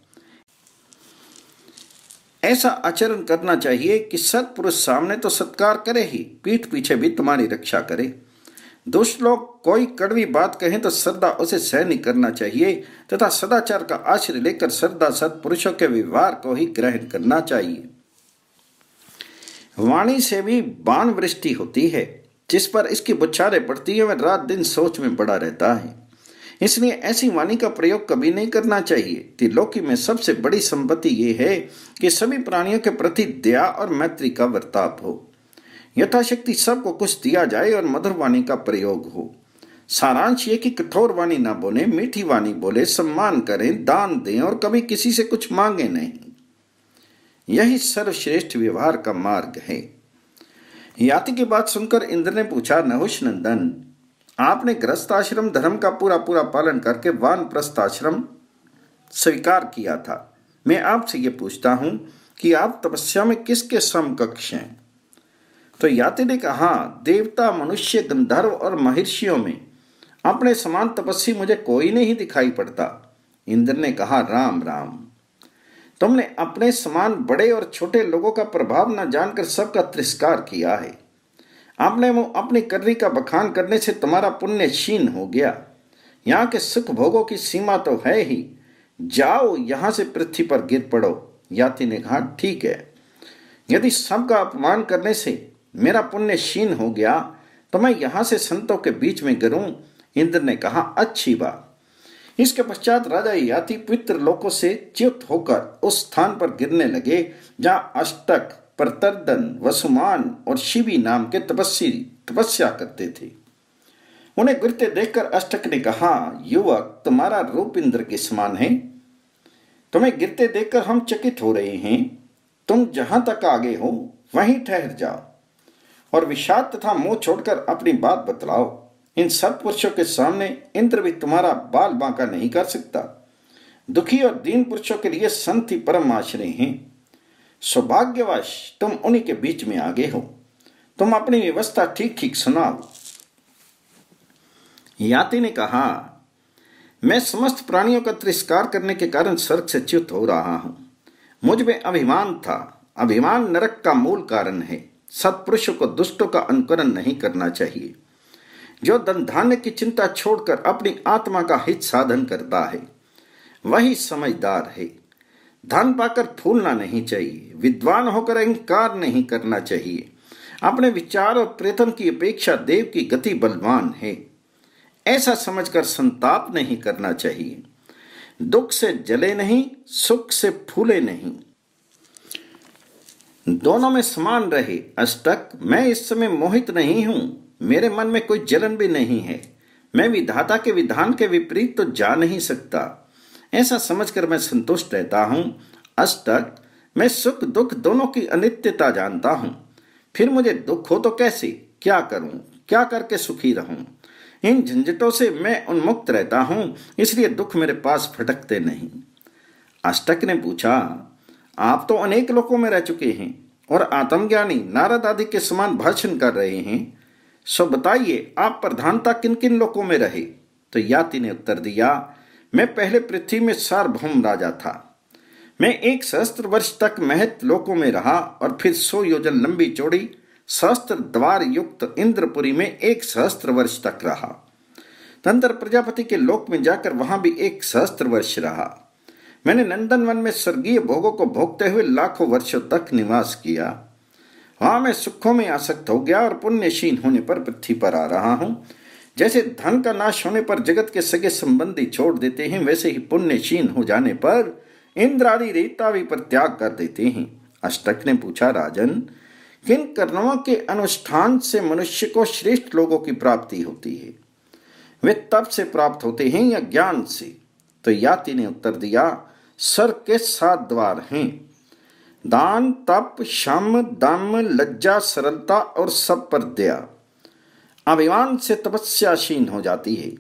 ऐसा आचरण करना चाहिए कि सत्पुरुष सामने तो सत्कार करे ही, पीठ पीछे भी तुम्हारी रक्षा करे। दुष्ट लोग कोई कड़वी बात कहें तो श्रद्धा उसे सह नहीं करना चाहिए, तथा सदाचार का आश्रय लेकर श्रद्धा सत्पुरुषों के व्यवहार को ही ग्रहण करना चाहिए। वाणी से भी बाण वृष्टि होती है, जिस पर इसकी बुच्छारें पड़ती है, वह रात दिन सोच में पड़ा रहता है। इसलिए ऐसी वाणी का प्रयोग कभी नहीं करना चाहिए। त्रिलोकी में सबसे बड़ी संपत्ति ये है कि सभी प्राणियों के प्रति दया और मैत्री का वर्ताप हो। यथाशक्ति सबको कुछ दिया जाए और मधुर वाणी का प्रयोग हो। सारांश ये कि कठोर वाणी ना बोले, मीठी वाणी बोले, सम्मान करें, दान दें और कभी किसी से कुछ मांगे नहीं। यही सर्वश्रेष्ठ व्यवहार का मार्ग है। याति की बात सुनकर इंद्र ने पूछा, नहुष नंदन आपने ग्रस्त आश्रम धर्म का पूरा पूरा पालन करके वान प्रस्थाश्रम स्वीकार किया था। मैं आपसे ये पूछता हूँ कि आप तपस्या में किसके समकक्ष हैं? तो याति ने कहा, देवता, मनुष्य, गंधर्व और महर्षियों में। अपने समान तपस्वी मुझे कोई नहीं दिखाई पड़ता। इंद्र ने कहा, राम राम। तुमने अपने समान बड़े और छोटे लोगों का प्रभाव न जानकर सबका तिरस्कार किया है। आपने वो अपनी कर्री का बखान करने से तुम्हारा पुण्य क्षीण हो गया। यहाँ के सुख भोगों की सीमा तो है ही। जाओ, यहाँ से पृथ्वी पर गिर पड़ो। याति ने कहा, ठीक है। यदि सबका अपमान करने से मेरा पुण्य क्षीण हो गया तो मैं यहाँ से संतों के बीच में गिरूं। इंद्र ने कहा, अच्छी बात। इसके पश्चात राजा याति पवित्र लोकों से च्युत होकर उस स्थान पर गिरने लगे, जहाँ अष्टक प्रतर्दन, वसुमान और शिवी नाम के तपस्वी तपस्या करते थे। उन्हें गिरते देखकर अष्टक ने कहा, युवक, तुम्हारा रूप इंद्र के समान है। तुम्हें गिरते देखकर हम चकित हो रहे हैं। तुम जहाँ तक आगे हो, वहीं ठहर जाओ और विषाद तथा मुँह छोड़कर अपनी बात बतलाओ। इन सब पुरुषों के सामने इंद्र भी तुम्हारा बाल बांका नहीं कर सकता। दुखी और दीन पुरुषों के लिए संत ही परम आश्रय हैं। सौभाग्यवश तुम उन्हीं के बीच में आगे हो। तुम अपनी व्यवस्था ठीक ठीक सुनाओ। याति ने कहा, मैं समस्त प्राणियों का तिरस्कार करने के कारण स्वर्ग से च्युत हो रहा हूँ। मुझमें अभिमान था। अभिमान नरक का मूल कारण है। सत्पुरुषों को दुष्टों का अनुकरण नहीं करना चाहिए। जो धन धान्य की चिंता छोड़कर अपनी आत्मा का हित साधन करता है, वही समझदार है। धन पाकर फूलना नहीं चाहिए, विद्वान होकर अहंकार नहीं करना चाहिए। अपने विचार और प्रयत्न की अपेक्षा देव की गति बलवान है। ऐसा समझकर संताप नहीं करना चाहिए। दुख से जले नहीं, सुख से फूले नहीं। दोनों में समान रहे, अष्टक, मैं इस समय मोहित नहीं हूँ। मेरे मन में कोई जलन भी नहीं है। मैं विधाता के विधान के विपरीत तो जा नहीं सकता। ऐसा समझकर मैं संतुष्ट रहता हूँ। अष्टक मैं सुख दुख दोनों की अनित्यता जानता हूँ। फिर मुझे दुख हो तो कैसे? क्या करूँ? क्या करके सुखी रहूँ? इन झंझटों से मैं उन्मुक्त रहता हूँ, इसलिए दुख मेरे पास फटकते नहीं। अष्टक ने पूछा, आप तो अनेक लोगों में रह चुके हैं और आत्मज्ञानी नारद आदि के समान भाषण कर रहे हैं। सो बताइए, आप प्रधानता किन किन लोगों में रहे? तो याति ने उत्तर दिया मैं पहले पृथ्वी में सार्वभौम राजा था। मैं एक सहस्त्र वर्ष तक महत लोकों में रहा और फिर सौ योजन लंबी चौड़ी, सहस्त्र द्वार युक्त इंद्रपुरी में एक सहस्त्र वर्ष तक रहा। तंत्र प्रजापति के लोक में जाकर वहाँ भी एक सहस्त्र वर्ष रहा। मैंने नंदन वन में स्वर्गीय भोगों को भोगते हुए लाखों वर्षों तक निवास किया। वहाँ मैं सुखों में आसक्त हो गया और पुण्यशीन होने पर पृथ्वी पर आ रहा हूँ। जैसे धन का नाश होने पर जगत के सगे संबंधी छोड़ देते हैं, वैसे ही पुण्यशीन हो जाने पर इंद्र आदि रेता भी पर त्याग कर देते हैं। अष्टक ने पूछा, राजन, किन कर्मों के अनुष्ठान से मनुष्य को श्रेष्ठ लोगों की प्राप्ति होती है? वे तप से प्राप्त होते हैं या ज्ञान से? तो याति ने उत्तर दिया, सर के सात द्वार हैं। दान, तप शम दम, लज्जा, सरलता और सब पर दया। अभिमान से तपस्याशीन हो जाती है।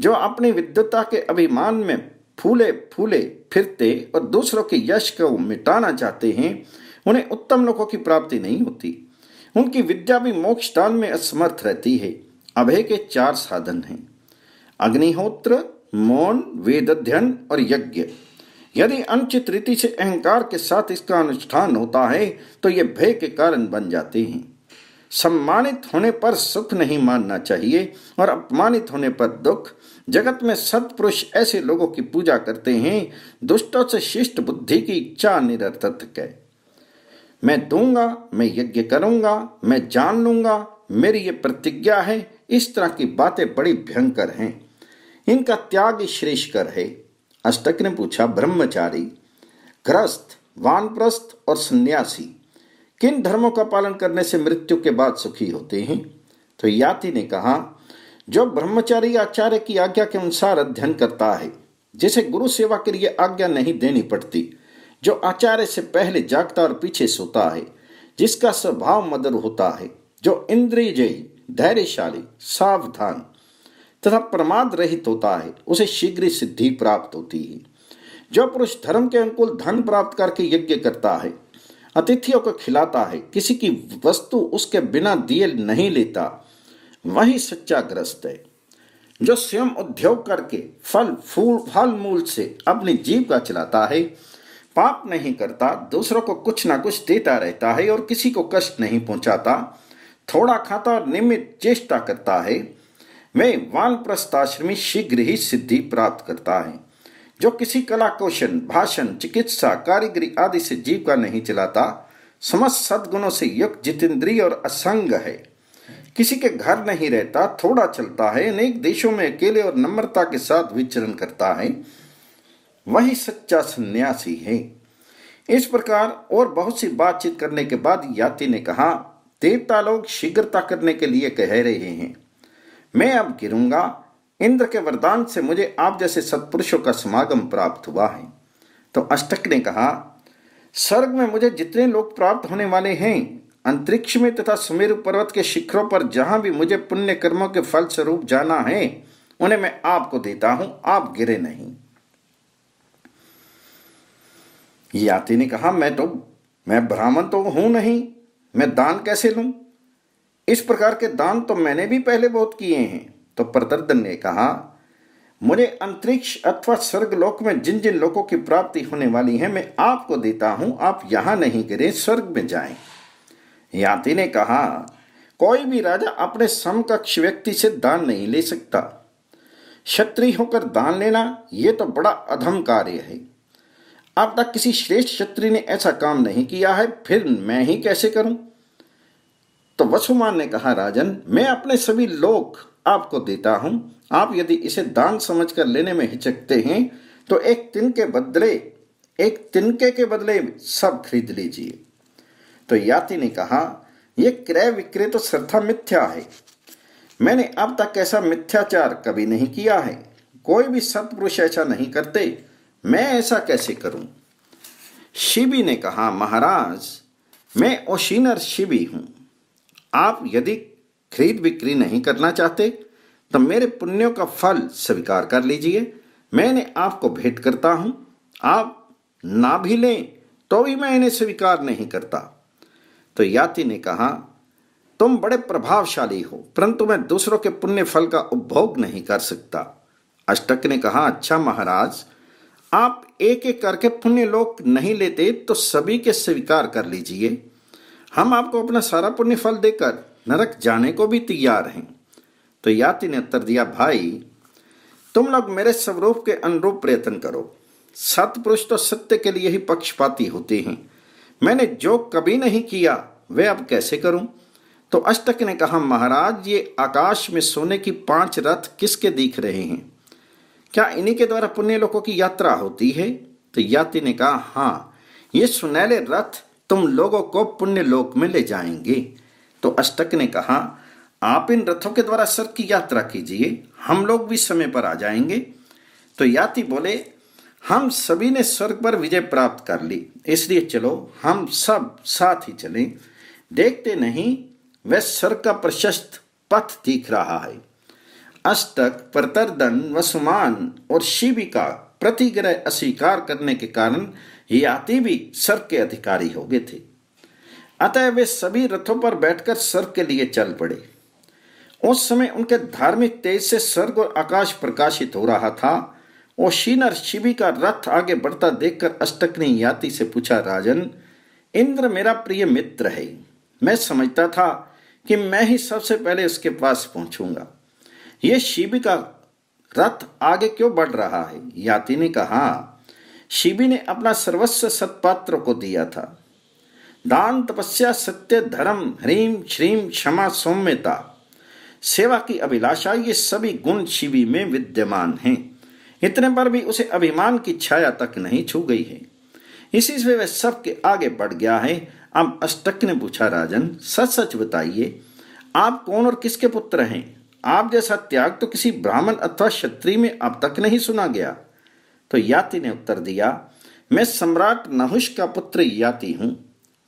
जो अपनी विद्युता के अभिमान में फूले फूले, फिरते और दूसरों के यश को मिटाना चाहते हैं, उन्हें उत्तम लोगों की प्राप्ति नहीं होती। उनकी विद्या भी मोक्ष दान में असमर्थ रहती है। अभय के चार साधन हैं। अग्निहोत्र, मौन, वेद अध्ययन और यज्ञ। यदि अनुचित रीति से अहंकार के साथ इसका अनुष्ठान होता है तो ये भय के कारण बन जाते हैं। सम्मानित होने पर सुख नहीं मानना चाहिए और अपमानित होने पर दुख। जगत में सत्पुरुष ऐसे लोगों की पूजा करते हैं, दुष्टों से शिष्ट बुद्धि की इच्छा निरर्थक है। मैं दूँगा, मैं यज्ञ करूँगा, मैं जान लूँगा, मेरी ये प्रतिज्ञा है, इस तरह की बातें बड़ी भयंकर हैं। इनका त्याग श्रेष्ठकर है। अष्टक ने पूछा, ब्रह्मचारी, ग्रस्त, वानप्रस्थ और सन्यासी किन धर्मों का पालन करने से मृत्यु के बाद सुखी होते हैं? तो याति ने कहा, जो ब्रह्मचारी आचार्य की आज्ञा के अनुसार अध्ययन करता है, जिसे गुरु सेवा के लिए आज्ञा नहीं देनी पड़ती, जो आचार्य से पहले जागता और पीछे सोता है, जिसका स्वभाव मदर होता है, जो इंद्रिय जयी धैर्यशाली, सावधान तथा प्रमाद रहित होता है, उसे शीघ्र सिद्धि प्राप्त होती है। जो पुरुष धर्म के अनुकूल धन प्राप्त करके यज्ञ करता है अतिथियों को खिलाता है। किसी की वस्तु उसके बिना दिए नहीं लेता, वही सच्चा ग्रस्त है। जो स्वयं उद्योग करके फल, फूल फल मूल से अपनी जीव का चलाता है, पाप नहीं करता, दूसरों को कुछ ना कुछ देता रहता है और किसी को कष्ट नहीं पहुंचाता, थोड़ा खाता और नियमित चेष्टा करता है वह वानप्रस्थाश्रमी शीघ्र ही सिद्धि प्राप्त करता है। जो किसी कला कौशल, भाषण, चिकित्सा, कारीगरी आदि से जीव का नहीं चलाता, समस्त सदगुणों से युक्त जितेंद्रीय और असंग है। किसी के घर नहीं रहता, थोड़ा चलता है, अनेक देशों में अकेले और नम्रता के साथ विचरण करता है। वही सच्चा सन्यासी है। इस प्रकार और बहुत सी बातचीत करने के बाद याति ने कहा, देवता लोग शीघ्रता करने के लिए कह रहे हैं। मैं अब गिरूँगा इंद्र के वरदान से मुझे आप जैसे सत्पुरुषों का समागम प्राप्त हुआ है। तो अष्टक ने कहा, स्वर्ग में मुझे जितने लोग प्राप्त होने वाले हैं, अंतरिक्ष में तथा सुमेरु पर्वत के शिखरों पर जहाँ भी मुझे पुण्य कर्मों के फल स्वरूप जाना है, उन्हें मैं आपको देता हूँ, आप गिरे नहीं। याति ने कहा, मैं तो मैं ब्राह्मण तो हूँ नहीं, मैं दान कैसे लूँ? इस प्रकार के दान तो मैंने भी पहले बहुत किए हैं। तो प्रदर्दन ने कहा, मुझे अंतरिक्ष अथवा स्वर्ग लोक में जिन जिन लोगों की प्राप्ति होने वाली है, मैं आपको देता हूँ, आप यहाँ नहीं गिरे, स्वर्ग में जाएँ। याति ने कहा, कोई भी राजा अपने समकक्ष व्यक्ति से दान नहीं ले सकता। क्षत्रिय होकर दान लेना यह तो बड़ा अधम कार्य है। अब तक किसी श्रेष्ठ क्षत्रिय ने ऐसा काम नहीं किया है, फिर मैं ही कैसे करूँ? तो वसुमान ने कहा, राजन, मैं अपने सभी लोग आपको देता हूँ। आप यदि इसे दान समझकर लेने में हिचकते हैं तो एक तिन के बदले, एक तिनके के बदले सब खरीद लीजिए। तो याति ने कहा यह क्रय विक्रय तो श्रद्धा मिथ्या है। मैंने अब तक ऐसा मिथ्याचार कभी नहीं किया है। कोई भी सत्पुरुष ऐसा नहीं करते। मैं ऐसा कैसे करूँ? शिबी ने कहा, महाराज, मैं ओशीनर शिबी हूँ। आप यदि खरीद बिक्री नहीं करना चाहते तो मेरे पुण्यों का फल स्वीकार कर लीजिए। मैंने आपको भेंट करता हूँ, आप ना भी लें तो भी मैं इन्हें स्वीकार नहीं करता। तो याति ने कहा, तुम बड़े प्रभावशाली हो, परंतु मैं दूसरों के पुण्य फल का उपभोग नहीं कर सकता। अष्टक ने कहा अच्छा महाराज, आप एक एक करके पुण्य लोक नहीं लेते तो सभी के स्वीकार कर लीजिए। हम आपको अपना सारा पुण्य फल देकर नरक जाने को भी तैयार हैं। तो याति ने उत्तर दिया, भाई, तुम लोग मेरे स्वरूप के अनुरूप प्रयत्न करो। सतपुरुष तो सत्य के लिए ही पक्षपाती होते हैं। मैंने जो कभी नहीं किया, वे अब कैसे करूँ? तो अष्टक ने कहा, महाराज, ये आकाश में सोने की पाँच रथ किसके दिख रहे हैं? क्या इन्हीं के द्वारा पुण्य लोगों की यात्रा होती है? तो याति ने कहा हाँ ये सुनहले रथ तुम लोगों को पुण्य लोक में ले जाएँगे। तो अष्टक ने कहा, आप इन रथों के द्वारा सर की यात्रा कीजिए, हम लोग भी समय पर आ जाएँगे। तो याति बोले, हम सभी ने स्वर्ग पर विजय प्राप्त कर ली, इसलिए चलो, हम सब साथ ही चलें। देखते नहीं, वह स्वर्ग का प्रशस्त पथ दिख रहा है। अष्टक, प्रतरदन, वसुमान और शिवी का प्रतिग्रह अस्वीकार करने के कारण याति भी स्वर्ग के अधिकारी हो गए थे। अतः वे सभी रथों पर बैठकर स्वर्ग के लिए चल पड़े। उस समय उनके धार्मिक तेज से स्वर्ग और आकाश प्रकाशित हो रहा था। ओशीनर शिवी का रथ आगे बढ़ता देखकर अष्टक ने याति से पूछा, राजन, इंद्र मेरा प्रिय मित्र है। मैं समझता था कि मैं ही सबसे पहले उसके पास पहुंचूँगा। यह शिवी का रथ आगे क्यों बढ़ रहा है? याति ने कहा शिवी ने अपना सर्वस्व सत्पात्र को दिया था। दान तपस्या सत्य धर्म ह्रीम श्रीम क्षमा सौम्यता। सेवा की अभिलाषा ये सभी गुण शिवी में विद्यमान हैं। इतने पर भी उसे अभिमान की छाया तक नहीं छू गई है। इसी से वह सबके आगे बढ़ गया है। अब अष्टक ने पूछा, राजन सच सच बताइए, आप कौन और किसके पुत्र हैं? आप जैसा त्याग तो किसी ब्राह्मण अथवा क्षत्रिय में अब तक नहीं सुना गया। तो याति ने उत्तर दिया, मैं सम्राट नहुष का पुत्र याति हूँ।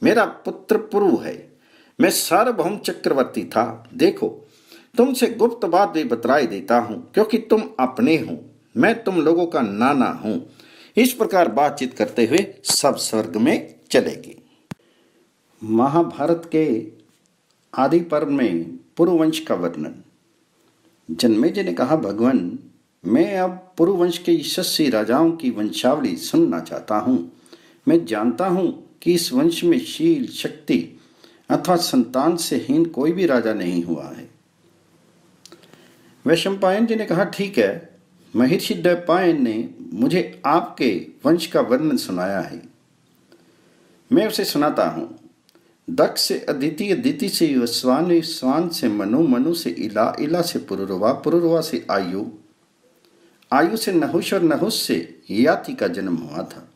मेरा पुत्र पुरु है। मैं सार्वभौम चक्रवर्ती था। देखो, तुमसे गुप्त बात भी बतराई देता हूँ, क्योंकि तुम अपने हो। मैं तुम लोगों का नाना हूँ। इस प्रकार बातचीत करते हुए सब स्वर्ग में चलेगी। महाभारत के आदि पर्व में पुरुवंश का वर्णन। जन्मे जी ने कहा, भगवान, मैं अब पुरुवंश के यशस्वी राजाओं की वंशावली सुनना चाहता हूँ। मैं जानता हूँ कि इस वंश में शील, शक्ति अथवा संतान से हीन कोई भी राजा नहीं हुआ है। वैशंपायन जी ने कहा, ठीक है महर्षि दैपायन ने मुझे आपके वंश का वर्णन सुनाया है। मैं उसे सुनाता हूँ। दक्ष से अदिति अदिति से युवान स्वान से मनु मनु से इला इला से पुरुरवा पुरुरवा से आयु। आयु से नहुष और नहुष से याति का जन्म हुआ था।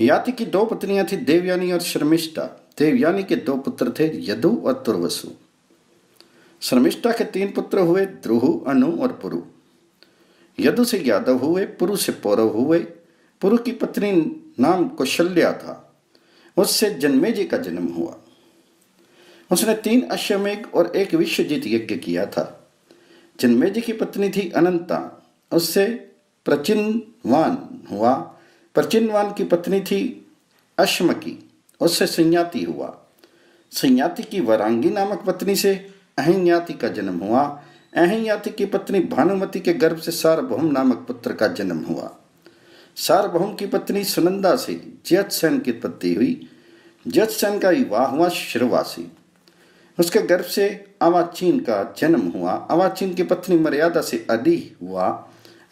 याति की दो पत्नियाँ थी देवयानी और शर्मिष्ठा। देवयानी के दो पुत्र थे यदु और तुर्वसु। शर्मिष्ठा के तीन पुत्र हुए ध्रुहु अनु और पुरु। यदु से यादव हुए, पुरु से पौरव हुए। पुरु की पत्नी नाम कौशल्या था। उससे जन्मेजी का जन्म हुआ। उसने तीन अश्वमेघ और एक विश्वजीत यज्ञ किया था। जन्मेजी की पत्नी थी अनंता। उससे प्रचिनवान हुआ। प्रचिनवान की पत्नी थी अश्म की उससे संयाति हुआ। संयाति की वरांगी नामक पत्नी से अहिन्याति का जन्म हुआ। अहियाति की पत्नी भानुमति के गर्भ से सार्वभौम नामक पुत्र का जन्म हुआ। सार्वभौम की पत्नी सुनंदा से जयतसेन की उत्पत्ति हुई। जयतसेन का विवाह हुआ श्रवासी। उसके गर्भ से अवाचीन का जन्म हुआ। अवाचीन की पत्नी मर्यादा से अली हुआ।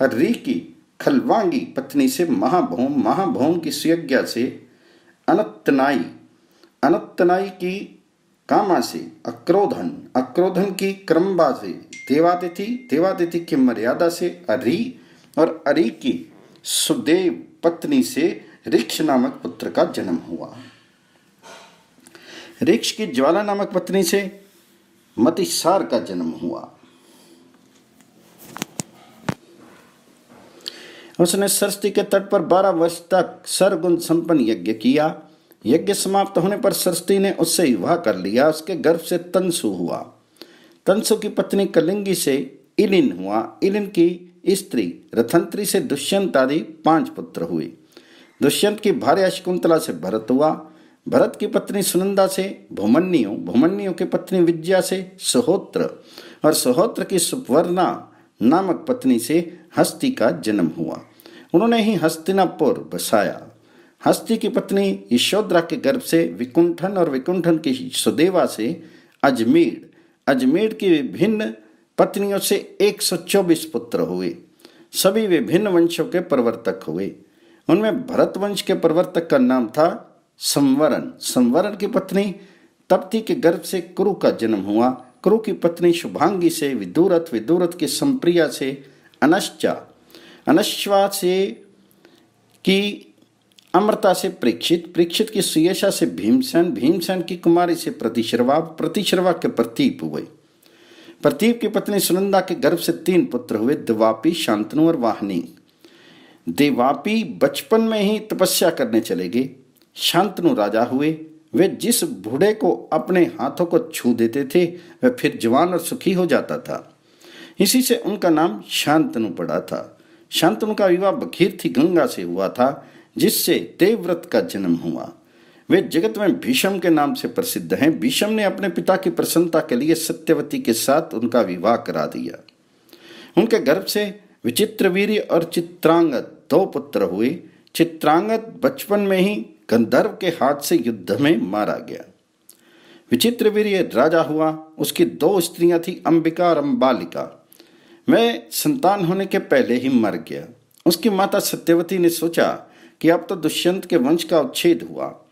और री की खलवांगी पत्नी से महाभौम महाभौम की सुयज्ञा से अनतनाई अनतनाई की कामा से अक्रोधन अक्रोधन की क्रमबा से देवादिति देवादिति की मर्यादा से अरी और अरी की सुदेव पत्नी से रिक्ष नामक पुत्र का जन्म हुआ। रिक्ष की ज्वाला नामक पत्नी से मतिसार का जन्म हुआ। उसने सरस्वती के तट पर बारह वर्ष तक सरगुण संपन्न यज्ञ किया। यज्ञ समाप्त होने पर सरस्वती ने उससे विवाह कर लिया। उसके गर्भ से तंसु हुआ। तंसु की पत्नी कलिंगी से इलिन हुआ। इलिन की स्त्री रथंत्री से दुष्यंत आदि पाँच पुत्र हुए। दुष्यंत की भार्या शकुंतला से भरत हुआ। भरत की पत्नी सुनंदा से भूमन्यु। भूमन्यु की पत्नी विद्या से सहोत्र। और सहोत्र की सुवर्णा नामक पत्नी से हस्ती का जन्म हुआ। उन्होंने ही हस्तिनापुर बसाया। हस्ती की पत्नी यशोद्रा के गर्भ से विकुंठन और विकुंठन की सुदेवा से अजमेर। अजमेर की विभिन्न पत्नियों से 124 पुत्र हुए। सभी विभिन्न वंशों के प्रवर्तक हुए। उनमें भरत वंश के प्रवर्तक का नाम था संवरण। संवरण की पत्नी तप्ती के गर्भ से कुरु का जन्म हुआ। कुरु की पत्नी शुभांगी से विदुरथ विदुरथ की संप्रिया से अनश्चा। अनश्वा से की अमृता से प्रेक्षित प्रेक्षित की सुयशा से भीमसेन भीमसेन की कुमारी से प्रतिश्रवा प्रतिश्रवा के प्रतीप हुए। प्रतीप की पत्नी सुनंदा के गर्भ से तीन पुत्र हुए, दिवापी, शांतनु और वाहनी। देवापी बचपन में ही तपस्या करने चले गए। शांतनु राजा हुए। वे जिस बूढ़े को अपने हाथों को छू देते थे, वह फिर जवान और सुखी हो जाता था। इसी से उनका नाम शांतनु पड़ा था। शांतनु का विवाह बखीर थी गंगा से हुआ था, जिससे देवव्रत का जन्म हुआ। वे जगत में भीषम के नाम से प्रसिद्ध हैं। भीषम ने अपने पिता की प्रसन्नता के लिए सत्यवती के साथ उनका विवाह करा दिया। उनके गर्भ से विचित्रवीर और चित्रांगत दो पुत्र हुए। चित्रांगत बचपन में ही गंधर्व के हाथ से युद्ध में मारा गया। विचित्र वीर राजा हुआ। उसकी दो स्त्रियाँ थी, अंबिका और अंबालिका। मैं संतान होने के पहले ही मर गया। उसकी माता सत्यवती ने सोचा कि अब तो दुष्यंत के वंश का उच्छेद हुआ।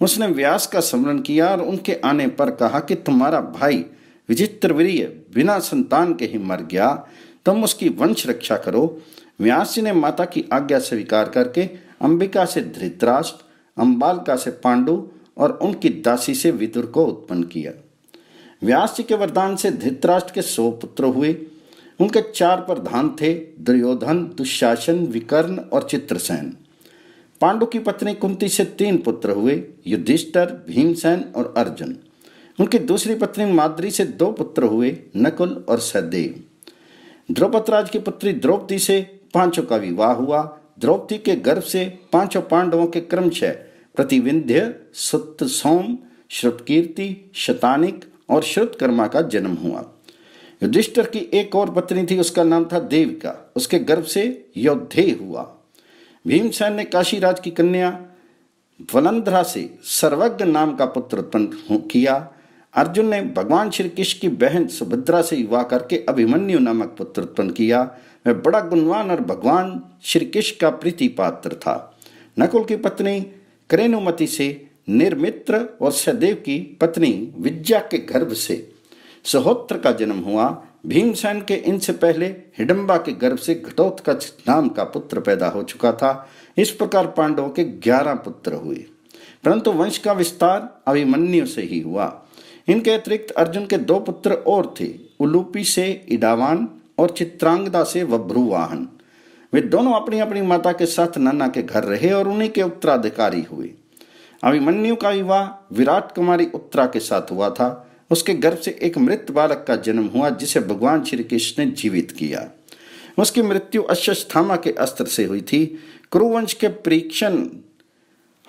उसने व्यास का स्मरण किया और उनके आने पर कहा कि तुम्हारा भाई विचित्र वीर बिना संतान के ही मर गया। तुम उसकी वंश रक्षा करो। व्यास जी ने माता की आज्ञा स्वीकार करके अंबिका से धृतराष्ट्र, अंबालिका से पांडु और उनकी दासी से विदुर को उत्पन्न किया। व्यास जी के वरदान से धृतराष्ट्र के सौ पुत्र हुए। उनके चार प्रधान थे, दुर्योधन, दुशासन, विकर्ण और चित्रसेन। पांडु की पत्नी कुंती से तीन पुत्र हुए, युधिष्ठर, भीमसेन और अर्जुन। उनकी दूसरी पत्नी माद्री से दो पुत्र हुए, नकुल और सहदेव। द्रौपदराज की पुत्री द्रौपदी से पाँचों का विवाह हुआ। द्रौपदी के गर्भ से पाँचों पांडवों के क्रमशः प्रतिविंध्य सत्य सोम, श्रुतकीर्ति, शतानिक और श्रुतकर्मा का जन्म हुआ। युधिष्ठर की एक और पत्नी थी, उसका नाम था देविका। उसके गर्भ से योद्धे हुआ। भीमसेन ने काशीराज की कन्या वलंध्रा से सर्वज्ञ नाम का पुत्र उत्पन्न किया। अर्जुन ने भगवान श्री कृष्ण की बहन सुभद्रा से विवाह करके अभिमन्यु नामक पुत्र उत्पन्न किया। वह बड़ा गुणवान और भगवान श्री कृष्ण का प्रीति पात्र था। नकुल की पत्नी करेनुमति से निर्मित्र और सदैव की पत्नी विद्या के गर्भ से सहोत्र का जन्म हुआ। भीमसेन के इनसे पहले हिडम्बा के गर्भ से घटोत्कच नाम का पुत्र पैदा हो चुका था। इस प्रकार पांडवों के ग्यारह पुत्र हुए। परंतु वंश का विस्तार अभिमन्यु से ही हुआ। इनके अतिरिक्त अर्जुन के दो पुत्र और थे, उलूपी से इडावान और चित्रांगदा से वभ्रुवाहन। वे दोनों अपनी अपनी माता के साथ नन्ना के घर रहे और उन्हीं के उत्तराधिकारी हुए। अभिमन्यु का विवाह विराट कुमारी उत्तरा के साथ हुआ था। उसके गर्भ से एक मृत बालक का जन्म हुआ, जिसे भगवान श्री कृष्ण ने जीवित किया। उसकी मृत्यु अश्वस्थामा के अस्त्र से हुई थी। कुरुवंश के परीक्षण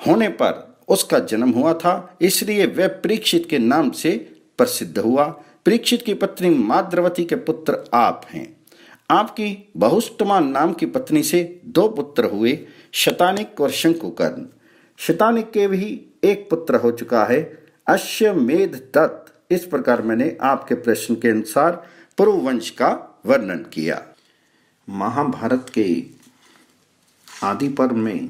होने पर उसका जन्म हुआ था, इसलिए वह परीक्षित के नाम से प्रसिद्ध हुआ। परीक्षित की पत्नी माद्रवती के पुत्र आप हैं। आपकी बहुष्टमान नाम की पत्नी से दो पुत्र हुए, शतानिक और शंकुकर्ण। शतानिक के भी एक पुत्र हो चुका है, अश्वमेध दत्त। इस प्रकार मैंने आपके प्रश्न के अनुसार पूर्व वंश का वर्णन किया। महाभारत के आदि पर्व में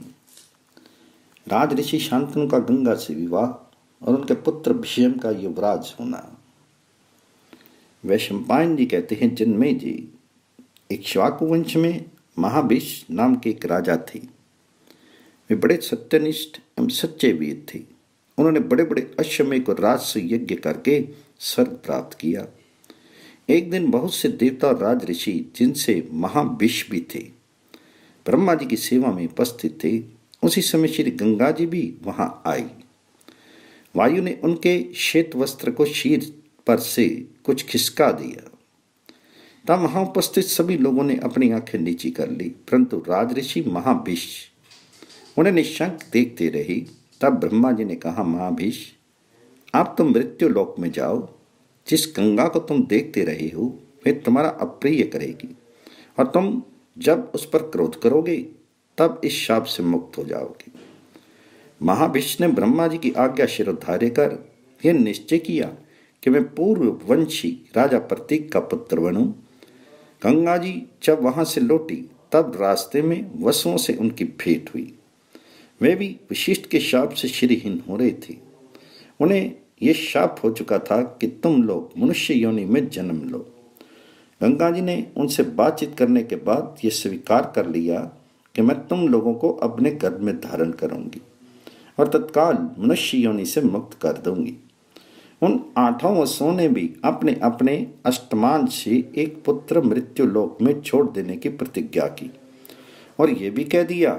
राज ऋषि शांतनु का गंगा से विवाह और उनके पुत्र भीष्म का युवराज होना। वैशंपायन जी कहते हैं जन्मे जी इक्ष्वाकु वंश में महाभिष नाम के एक राजा थे। वे बड़े सत्यनिष्ठ एवं सच्चे वीर थे। उन्होंने बड़े बड़े अश्वमेघ को राजस्व यज्ञ करके स्वर्ग प्राप्त किया। एक दिन बहुत से देवता और राज ऋषि, जिनसे महाविष भी थे, ब्रह्मा जी की सेवा में उपस्थित थे। उसी समय श्री गंगा जी भी वहाँ आई। वायु ने उनके श्वेत वस्त्र को शीर पर से कुछ खिसका दिया। तब वहाँ उपस्थित सभी लोगों ने अपनी आँखें नीची कर ली, परंतु राजऋषि महाभीष उन्हें निशंक देखते रही। तब ब्रह्मा जी ने कहा, महाभीष, आप तुम मृत्यु लोक में जाओ। जिस गंगा को तुम देखते रहे हो वे तुम्हारा अप्रिय करेगी। और तुम जब उस पर क्रोध करोगे, तब इस शाप से मुक्त हो जाओगे महाविष्णु ने ब्रह्मा जी की आज्ञा शिरोधार्य कर यह निश्चय किया कि मैं पूर्व वंशी राजा प्रतीक का पुत्र बनूं। गंगा जी जब वहाँ से लौटी, तब रास्ते में वसुओं से उनकी भेंट हुई। वे भी विशिष्ट के शाप से श्रीहीन हो रहे थे। उन्हें यह शाप हो चुका था कि तुम लोग मनुष्य योनि में जन्म लो। गंगा जी ने उनसे बातचीत करने के बाद ये स्वीकार कर लिया कि मैं तुम लोगों को अपने गर्भ में धारण करूँगी और तत्काल मनुष्य योनि से मुक्त कर दूँगी। उन आठों वसुओं ने भी अपने अपने अष्टमान से एक पुत्र मृत्यु लोक में छोड़ देने की प्रतिज्ञा की और यह भी कह दिया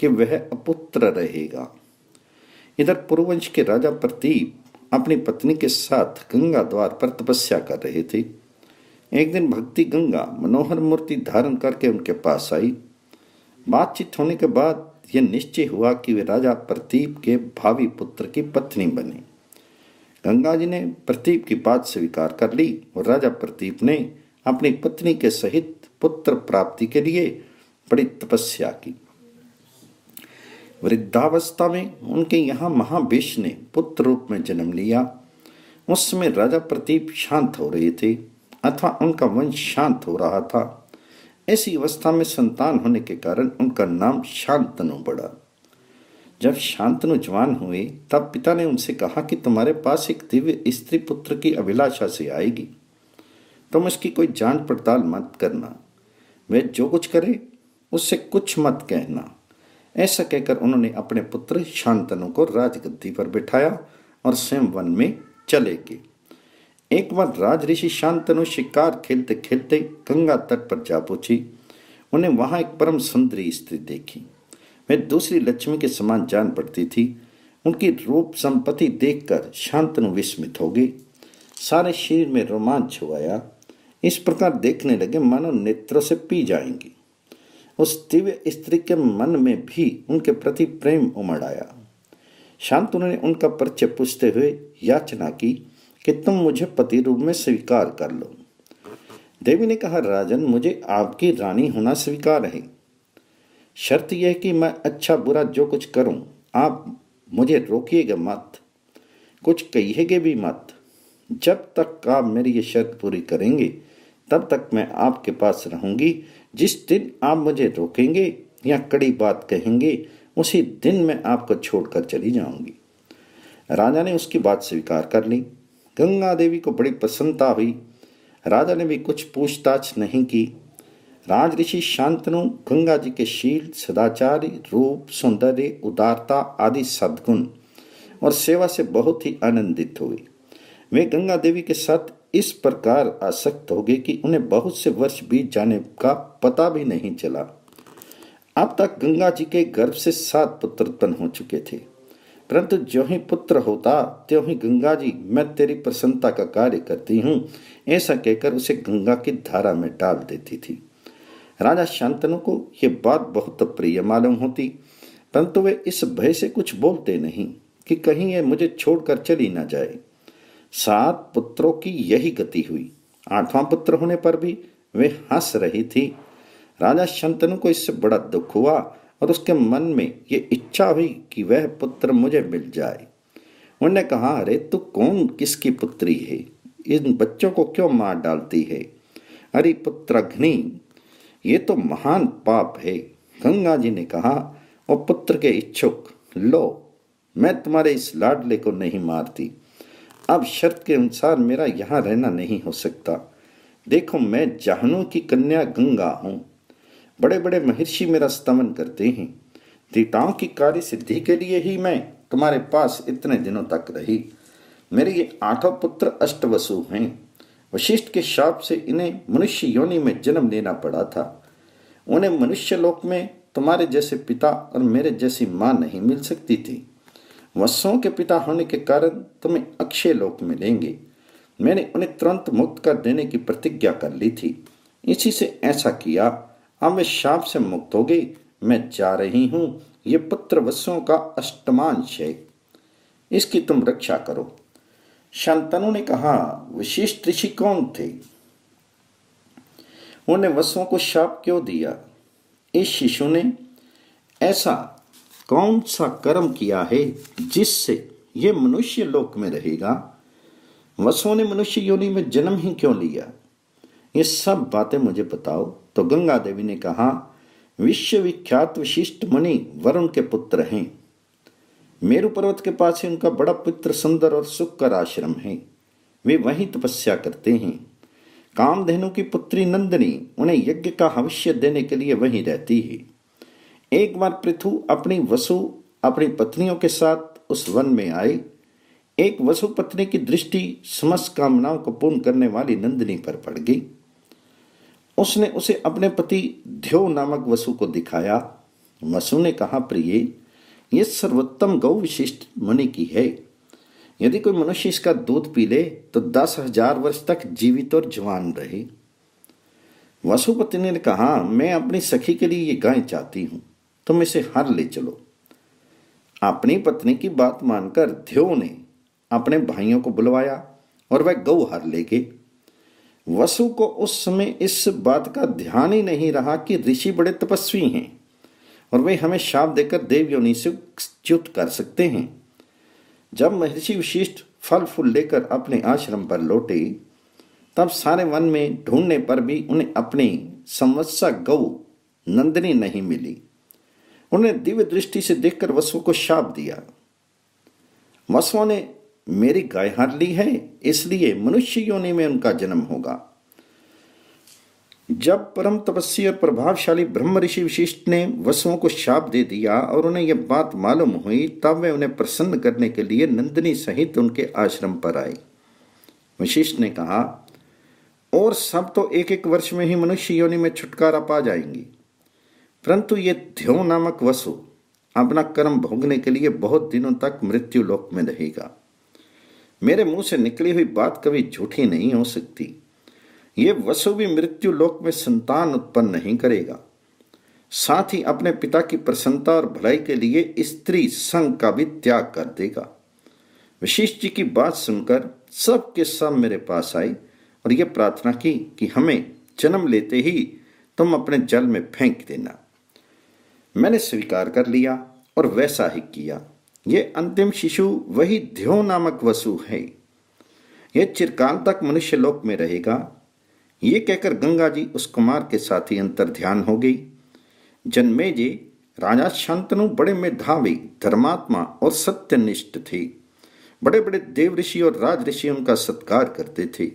कि वह अपुत्र रहेगा। इधर पूर्ववंश के राजा प्रतीप अपनी पत्नी के साथ गंगा द्वार पर तपस्या कर रहे थे। एक दिन भक्ति गंगा मनोहर मूर्ति धारण करके उनके पास आई। बातचीत होने के बाद यह निश्चय हुआ कि वे राजा प्रतीप के भावी पुत्र की पत्नी बने। गंगा जी ने प्रतीप की बात स्वीकार कर ली और राजा प्रतीप ने अपनी पत्नी के सहित पुत्र प्राप्ति के लिए बड़ी तपस्या की। वृद्धावस्था में उनके यहाँ महाविष ने पुत्र रूप में जन्म लिया। उस समय राजा प्रतीप शांत हो रहे थे अथवा उनका वंश शांत हो रहा था। ऐसी अवस्था में संतान होने के कारण उनका नाम शांतनु पड़ा। जब शांतनु जवान हुए, तब पिता ने उनसे कहा कि तुम्हारे पास एक दिव्य स्त्री पुत्र की अभिलाषा से आएगी। तुम उसकी कोई जान पड़ताल मत करना। वे जो कुछ करे, उससे कुछ मत कहना। ऐसा कहकर उन्होंने अपने पुत्र शांतनु को राजगद्दी पर बिठाया और स्वयं वन में चले गए। एक बार राज ऋषि शांतनु शिकार खेलते खेलते गंगा तट पर जा पहुँची। उन्हें वहाँ एक परम सुंदरी स्त्री देखी। मैं दूसरी लक्ष्मी के समान जान पड़ती थी। उनकी रूप संपत्ति देखकर शांतनु विस्मित हो गई। सारे शरीर में रोमांच हो आया इस प्रकार देखने लगे मानो नेत्रों से पी जाएँगी। उस दिव्य स्त्री के मन में भी उनके प्रति प्रेम उमड़ आया। शांतनु ने उनका परिचय पूछते हुए याचना की कि तुम मुझे पति रूप में स्वीकार कर लो। देवी ने कहा, राजन, मुझे आपकी रानी होना स्वीकार है। शर्त यह कि मैं अच्छा बुरा जो कुछ करूँ, आप मुझे रोकिएगा मत, कुछ कहिएगे भी मत। जब तक आप मेरी ये शर्त पूरी करेंगे, तब तक मैं आपके पास रहूँगी जिस दिन आप मुझे रोकेंगे या कड़ी बात कहेंगे, उसी दिन मैं आपको छोड़कर चली जाऊँगी। राजा ने उसकी बात स्वीकार कर ली। गंगा देवी को बड़ी प्रसन्नता हुई। राजा ने भी कुछ पूछताछ नहीं की। राज ऋषि शांतनु, गंगा जी के शील, सदाचार रूप, सौंदर्य, उदारता आदि सद्गुण और सेवा से बहुत ही आनंदित हुए। वे गंगा देवी के साथ इस प्रकार आसक्त हो गए कि उन्हें बहुत से वर्ष बीत जाने का पता भी नहीं चला। अब तक गंगा जी के गर्भ से सात पुत्र उत्पन्न हो चुके थे। परंतु जो ही पुत्र होता, त्यों ही गंगा जी, मैं तेरी प्रसन्नता का कार्य करती हूँ, ऐसा कहकर उसे गंगा की धारा में डाल देती थी। राजा शांतनु को यह बात बहुत प्रिय मालूम होती, परंतु वे इस भय से कुछ बोलते नहीं कि कहीं ये मुझे छोड़कर चली ना जाए। सात पुत्रों की यही गति हुई। आठवां पुत्र होने पर भी वे हंस रही थी। राजा शंतनु को इससे बड़ा दुख हुआ और उसके मन में ये इच्छा हुई कि वह पुत्र मुझे मिल जाए। उन्होंने कहा, अरे, तू कौन? किसकी पुत्री है? इन बच्चों को क्यों मार डालती है? अरे पुत्र पुत्रघ्नि ये तो महान पाप है। गंगा जी ने कहा और पुत्र के इच्छुक, लो, मैं तुम्हारे इस लाडले को नहीं मारती। अब शर्त के अनुसार मेरा यहाँ रहना नहीं हो सकता। देखो, मैं जहनों की कन्या गंगा हूँ। बड़े बड़े महर्षि मेरा स्तमन करते हैं। देवताओं की कार्य सिद्धि के लिए ही मैं तुम्हारे पास इतने दिनों तक रही। मेरे ये आठों पुत्र अष्टवसु हैं। वशिष्ठ के शाप से इन्हें मनुष्य योनि में जन्म लेना पड़ा था। उन्हें मनुष्य लोक में तुम्हारे जैसे पिता और मेरे जैसी माँ नहीं मिल सकती थी। वत्सों के पिता होने के कारण तुम्हें अक्षय लोक मिलेंगे। मैंने उन्हें तुरंत मुक्त कर देने की प्रतिज्ञा कर ली थी। इसी से ऐसा किया। अब वे शाप से मुक्त हो गई मैं जा रही हूँ। ये पुत्र वत्सों का अष्टमांश है इसकी तुम रक्षा करो। शांतनु ने कहा, विशिष्ट ऋषि कौन थे? उन्हें वसुओं को शाप क्यों दिया? इस शिशु ने ऐसा कौन सा कर्म किया है जिससे ये मनुष्य लोक में रहेगा? वसुओं ने मनुष्य योनि में जन्म ही क्यों लिया? ये सब बातें मुझे बताओ। तो गंगा देवी ने कहा, विश्वविख्यात विशिष्ट मुनि वरुण के पुत्र हैं। मेरु पर्वत के पास ही उनका बड़ा पुत्र सुंदर और सुख सुखकर आश्रम है। वे वहीं तपस्या करते हैं। कामधेनु की पुत्री नंदनी उन्हें यज्ञ का भविष्य देने के लिए वहीं रहती है। एक बार पृथु अपनी वसु, अपनी पत्नियों के साथ उस वन में आए एक वसु पत्नी की दृष्टि समस्त कामनाओं को पूर्ण करने वाली नंदिनी पर पड़ गई। उसने उसे अपने पति ध्यो नामक वसु को दिखाया। वसु ने कहा, प्रिय यह सर्वोत्तम गौ विशिष्ट मुनि की है। यदि कोई मनुष्य इसका दूध पी ले तो दस हज़ार वर्ष तक जीवित और जवान रहे। वसुपति ने कहा, मैं अपनी सखी के लिए ये गाय चाहती हूँ। तुम इसे हर ले चलो। अपनी पत्नी की बात मानकर ध्यो ने अपने भाइयों को बुलवाया और वह गौ हर ले गए। वसु को उस समय इस बात का ध्यान ही नहीं रहा कि ऋषि बड़े तपस्वी हैं और वे हमें शाप देकर देव योनि से च्युत कर सकते हैं। जब महर्षि विशिष्ट फल फूल लेकर अपने आश्रम पर लौटे, तब सारे वन में ढूँढने पर भी उन्हें अपनी संवत्सा गौ नंदिनी नहीं मिली। उन्हें दिव्य दृष्टि से देखकर वसु को शाप दिया। वसुओं ने, मेरी गाय हार ली है, इसलिए मनुष्य योनि में उनका जन्म होगा। जब परम तपस्वी और प्रभावशाली ब्रह्म ऋषि विशिष्ट ने वसुओं को शाप दे दिया और उन्हें यह बात मालूम हुई, तब वे उन्हें प्रसन्न करने के लिए नंदिनी सहित उनके आश्रम पर आए। वशिष्ठ ने कहा, और सब तो एक एक वर्ष में ही मनुष्य योनि में छुटकारा पा जाएँगी। परंतु ये ध्यो नामक वसु अपना कर्म भोगने के लिए बहुत दिनों तक मृत्यु लोक में रहेगा। मेरे मुँह से निकली हुई बात कभी झूठी नहीं हो सकती। ये वसु भी मृत्यु लोक में संतान उत्पन्न नहीं करेगा। साथ ही अपने पिता की प्रसन्नता और भलाई के लिए स्त्री संघ का भी त्याग कर देगा। वशिष्ठ जी की बात सुनकर सब के सब मेरे पास आई और ये प्रार्थना की कि हमें जन्म लेते ही तुम अपने जल में फेंक देना। मैंने स्वीकार कर लिया और वैसा ही किया। ये अंतिम शिशु वही ध्यो नामक वसु है। यह चिरकाल तक मनुष्य लोक में रहेगा। ये कहकर गंगा जी उस कुमार के साथ ही अंतर ध्यान हो गई। जन्मे जी राजा शांतनु बड़े मेधावी, धर्मात्मा और सत्यनिष्ठ थे। बड़े बड़े देव ऋषि और राज ऋषि उनका सत्कार करते थे।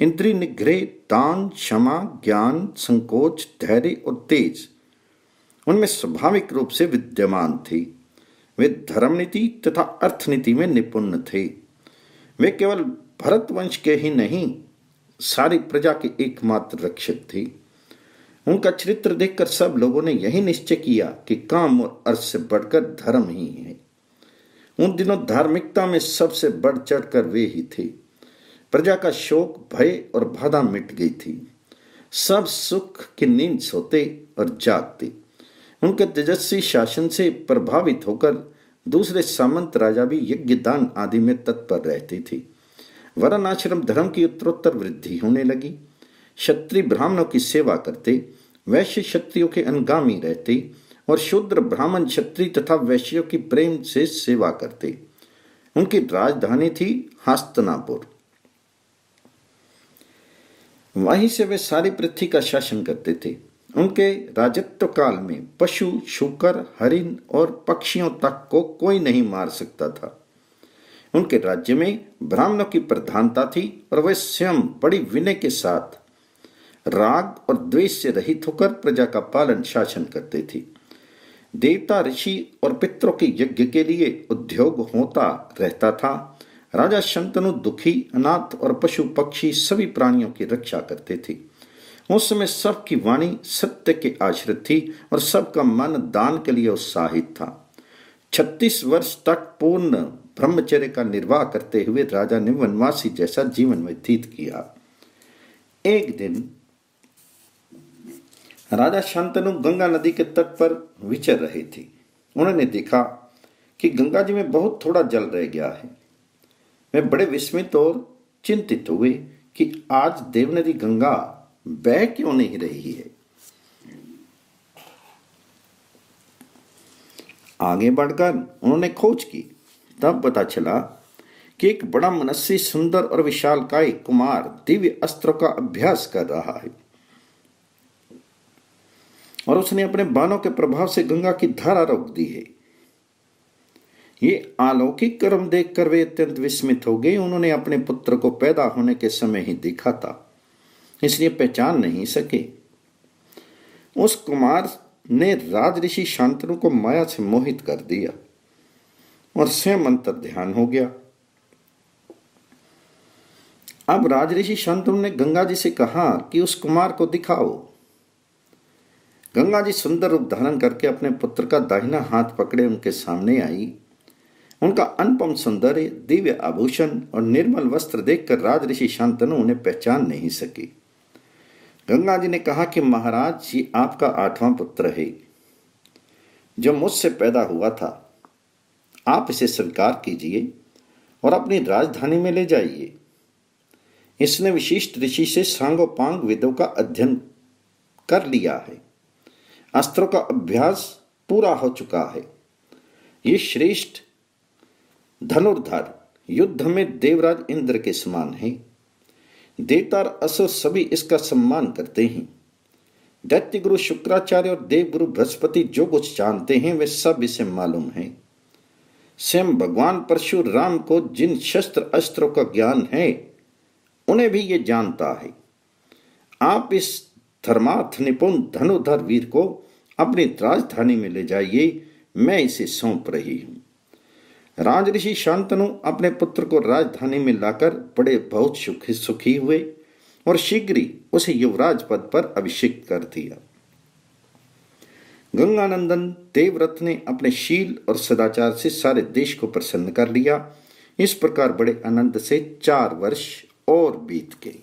इंद्री निग्रह, दान, क्षमा, ज्ञान, संकोच, धैर्य और तेज उनमें स्वाभाविक रूप से विद्यमान थे। वे धर्म नीति तथा अर्थनीति में निपुण थे। वे केवल भरत वंश के ही नहीं, सारी प्रजा के एकमात्र रक्षक थे। उनका चरित्र देखकर सब लोगों ने यही निश्चय किया कि काम और अर्थ से बढ़कर धर्म ही है। उन दिनों धार्मिकता में सबसे बढ़ चढ़कर वे ही थे। प्रजा का शोक, भय और बाधा मिट गई थी। सब सुख की नींद सोते और जागते। उनके तेजस्वी शासन से प्रभावित होकर दूसरे सामंत राजा भी यज्ञ दान आदि में तत्पर रहते थे। वरनाश्रम धर्म की उत्तरोत्तर वृद्धि होने लगी। क्षत्रिय ब्राह्मणों की सेवा करते, वैश्य क्षत्रियों के अनुगामी रहते और शूद्र ब्राह्मण क्षत्रिय तथा वैश्यों की प्रेम से सेवा करते। उनकी राजधानी थी हस्तनापुर। वहीं से वे सारी पृथ्वी का शासन करते थे। उनके राजत्व काल में पशु, शुकर, हरिण और पक्षियों तक को कोई नहीं मार सकता था। उनके राज्य में ब्राह्मणों की प्रधानता थी और वे स्वयं बड़ी विनय के साथ राग और द्वेष से रहित होकर प्रजा का पालन शासन करते थे। देवता, ऋषि और पितरों के यज्ञ के लिए उद्योग होता रहता था। राजा शंतनु, दुखी, अनाथ और पशु पक्षी सभी प्राणियों की रक्षा करते थे। उस समय सबकी वाणी सत्य के आश्रित थी और सबका मन दान के लिए उत्साहित था। छत्तीस वर्ष तक पूर्ण ब्रह्मचर्य का निर्वाह करते हुए राजा ने वनवासी जैसा जीवन व्यतीत किया। एक दिन राजा शांतनु गंगा नदी के तट पर विचर रहे थे। उन्होंने देखा कि गंगा जी में बहुत थोड़ा जल रह गया है। वे बड़े विस्मित और चिंतित हुए कि आज देवनदी गंगा बह क्यों नहीं रही है? आगे बढ़कर उन्होंने खोज की। तब पता चला कि एक बड़ा मनस्वी सुंदर और विशाल विशालकाय कुमार दिव्य अस्त्रों का अभ्यास कर रहा है। और उसने अपने बाणों के प्रभाव से गंगा की धारा रोक दी है। ये अलौकिक कर्म देखकर वे अत्यंत विस्मित हो गए। उन्होंने अपने पुत्र को पैदा होने के समय ही देखा था। इसलिए पहचान नहीं सके। उस कुमार ने राज ऋषि शांतनु को माया से मोहित कर दिया और स्वयं अंतर ध्यान हो गया। अब राज ऋषि शांतनु ने गंगा जी से कहा कि उस कुमार को दिखाओ। गंगा जी सुंदर रूप धारण करके अपने पुत्र का दाहिना हाथ पकड़े उनके सामने आई। उनका अनुपम सौंदर्य, दिव्य आभूषण और निर्मल वस्त्र देखकर राज ऋषि शांतनु उन्हें पहचान नहीं सकी। गंगा जी ने कहा कि महाराज ये आपका आठवां पुत्र है। जो मुझसे पैदा हुआ था, आप इसे स्वीकार कीजिए और अपनी राजधानी में ले जाइए। इसने विशिष्ट ऋषि से सांगोपांग वेदों का अध्ययन कर लिया है। अस्त्रों का अभ्यास पूरा हो चुका है। ये श्रेष्ठ धनुर्धर युद्ध में देवराज इंद्र के समान है। देवतार असुर सभी इसका सम्मान करते हैं। दैत्य गुरु शुक्राचार्य और देव गुरु बृहस्पति जो कुछ जानते हैं, वे सब इसे मालूम है। स्वयं भगवान परशुराम को जिन शस्त्र अस्त्रों का ज्ञान है, उन्हें भी ये जानता है। आप इस धर्मार्थ निपुण धनुधर वीर को अपनी राजधानी में ले जाइए, मैं इसे सौंप रही हूँ। राज ऋषि शांतनु अपने पुत्र को राजधानी में लाकर बड़े बहुत सुखी सुखी हुए और शीघ्र ही उसे युवराज पद पर अभिषेक कर दिया। गंगानंदन देवव्रत ने अपने शील और सदाचार से सारे देश को प्रसन्न कर लिया। इस प्रकार बड़े आनंद से चार वर्ष और बीत गए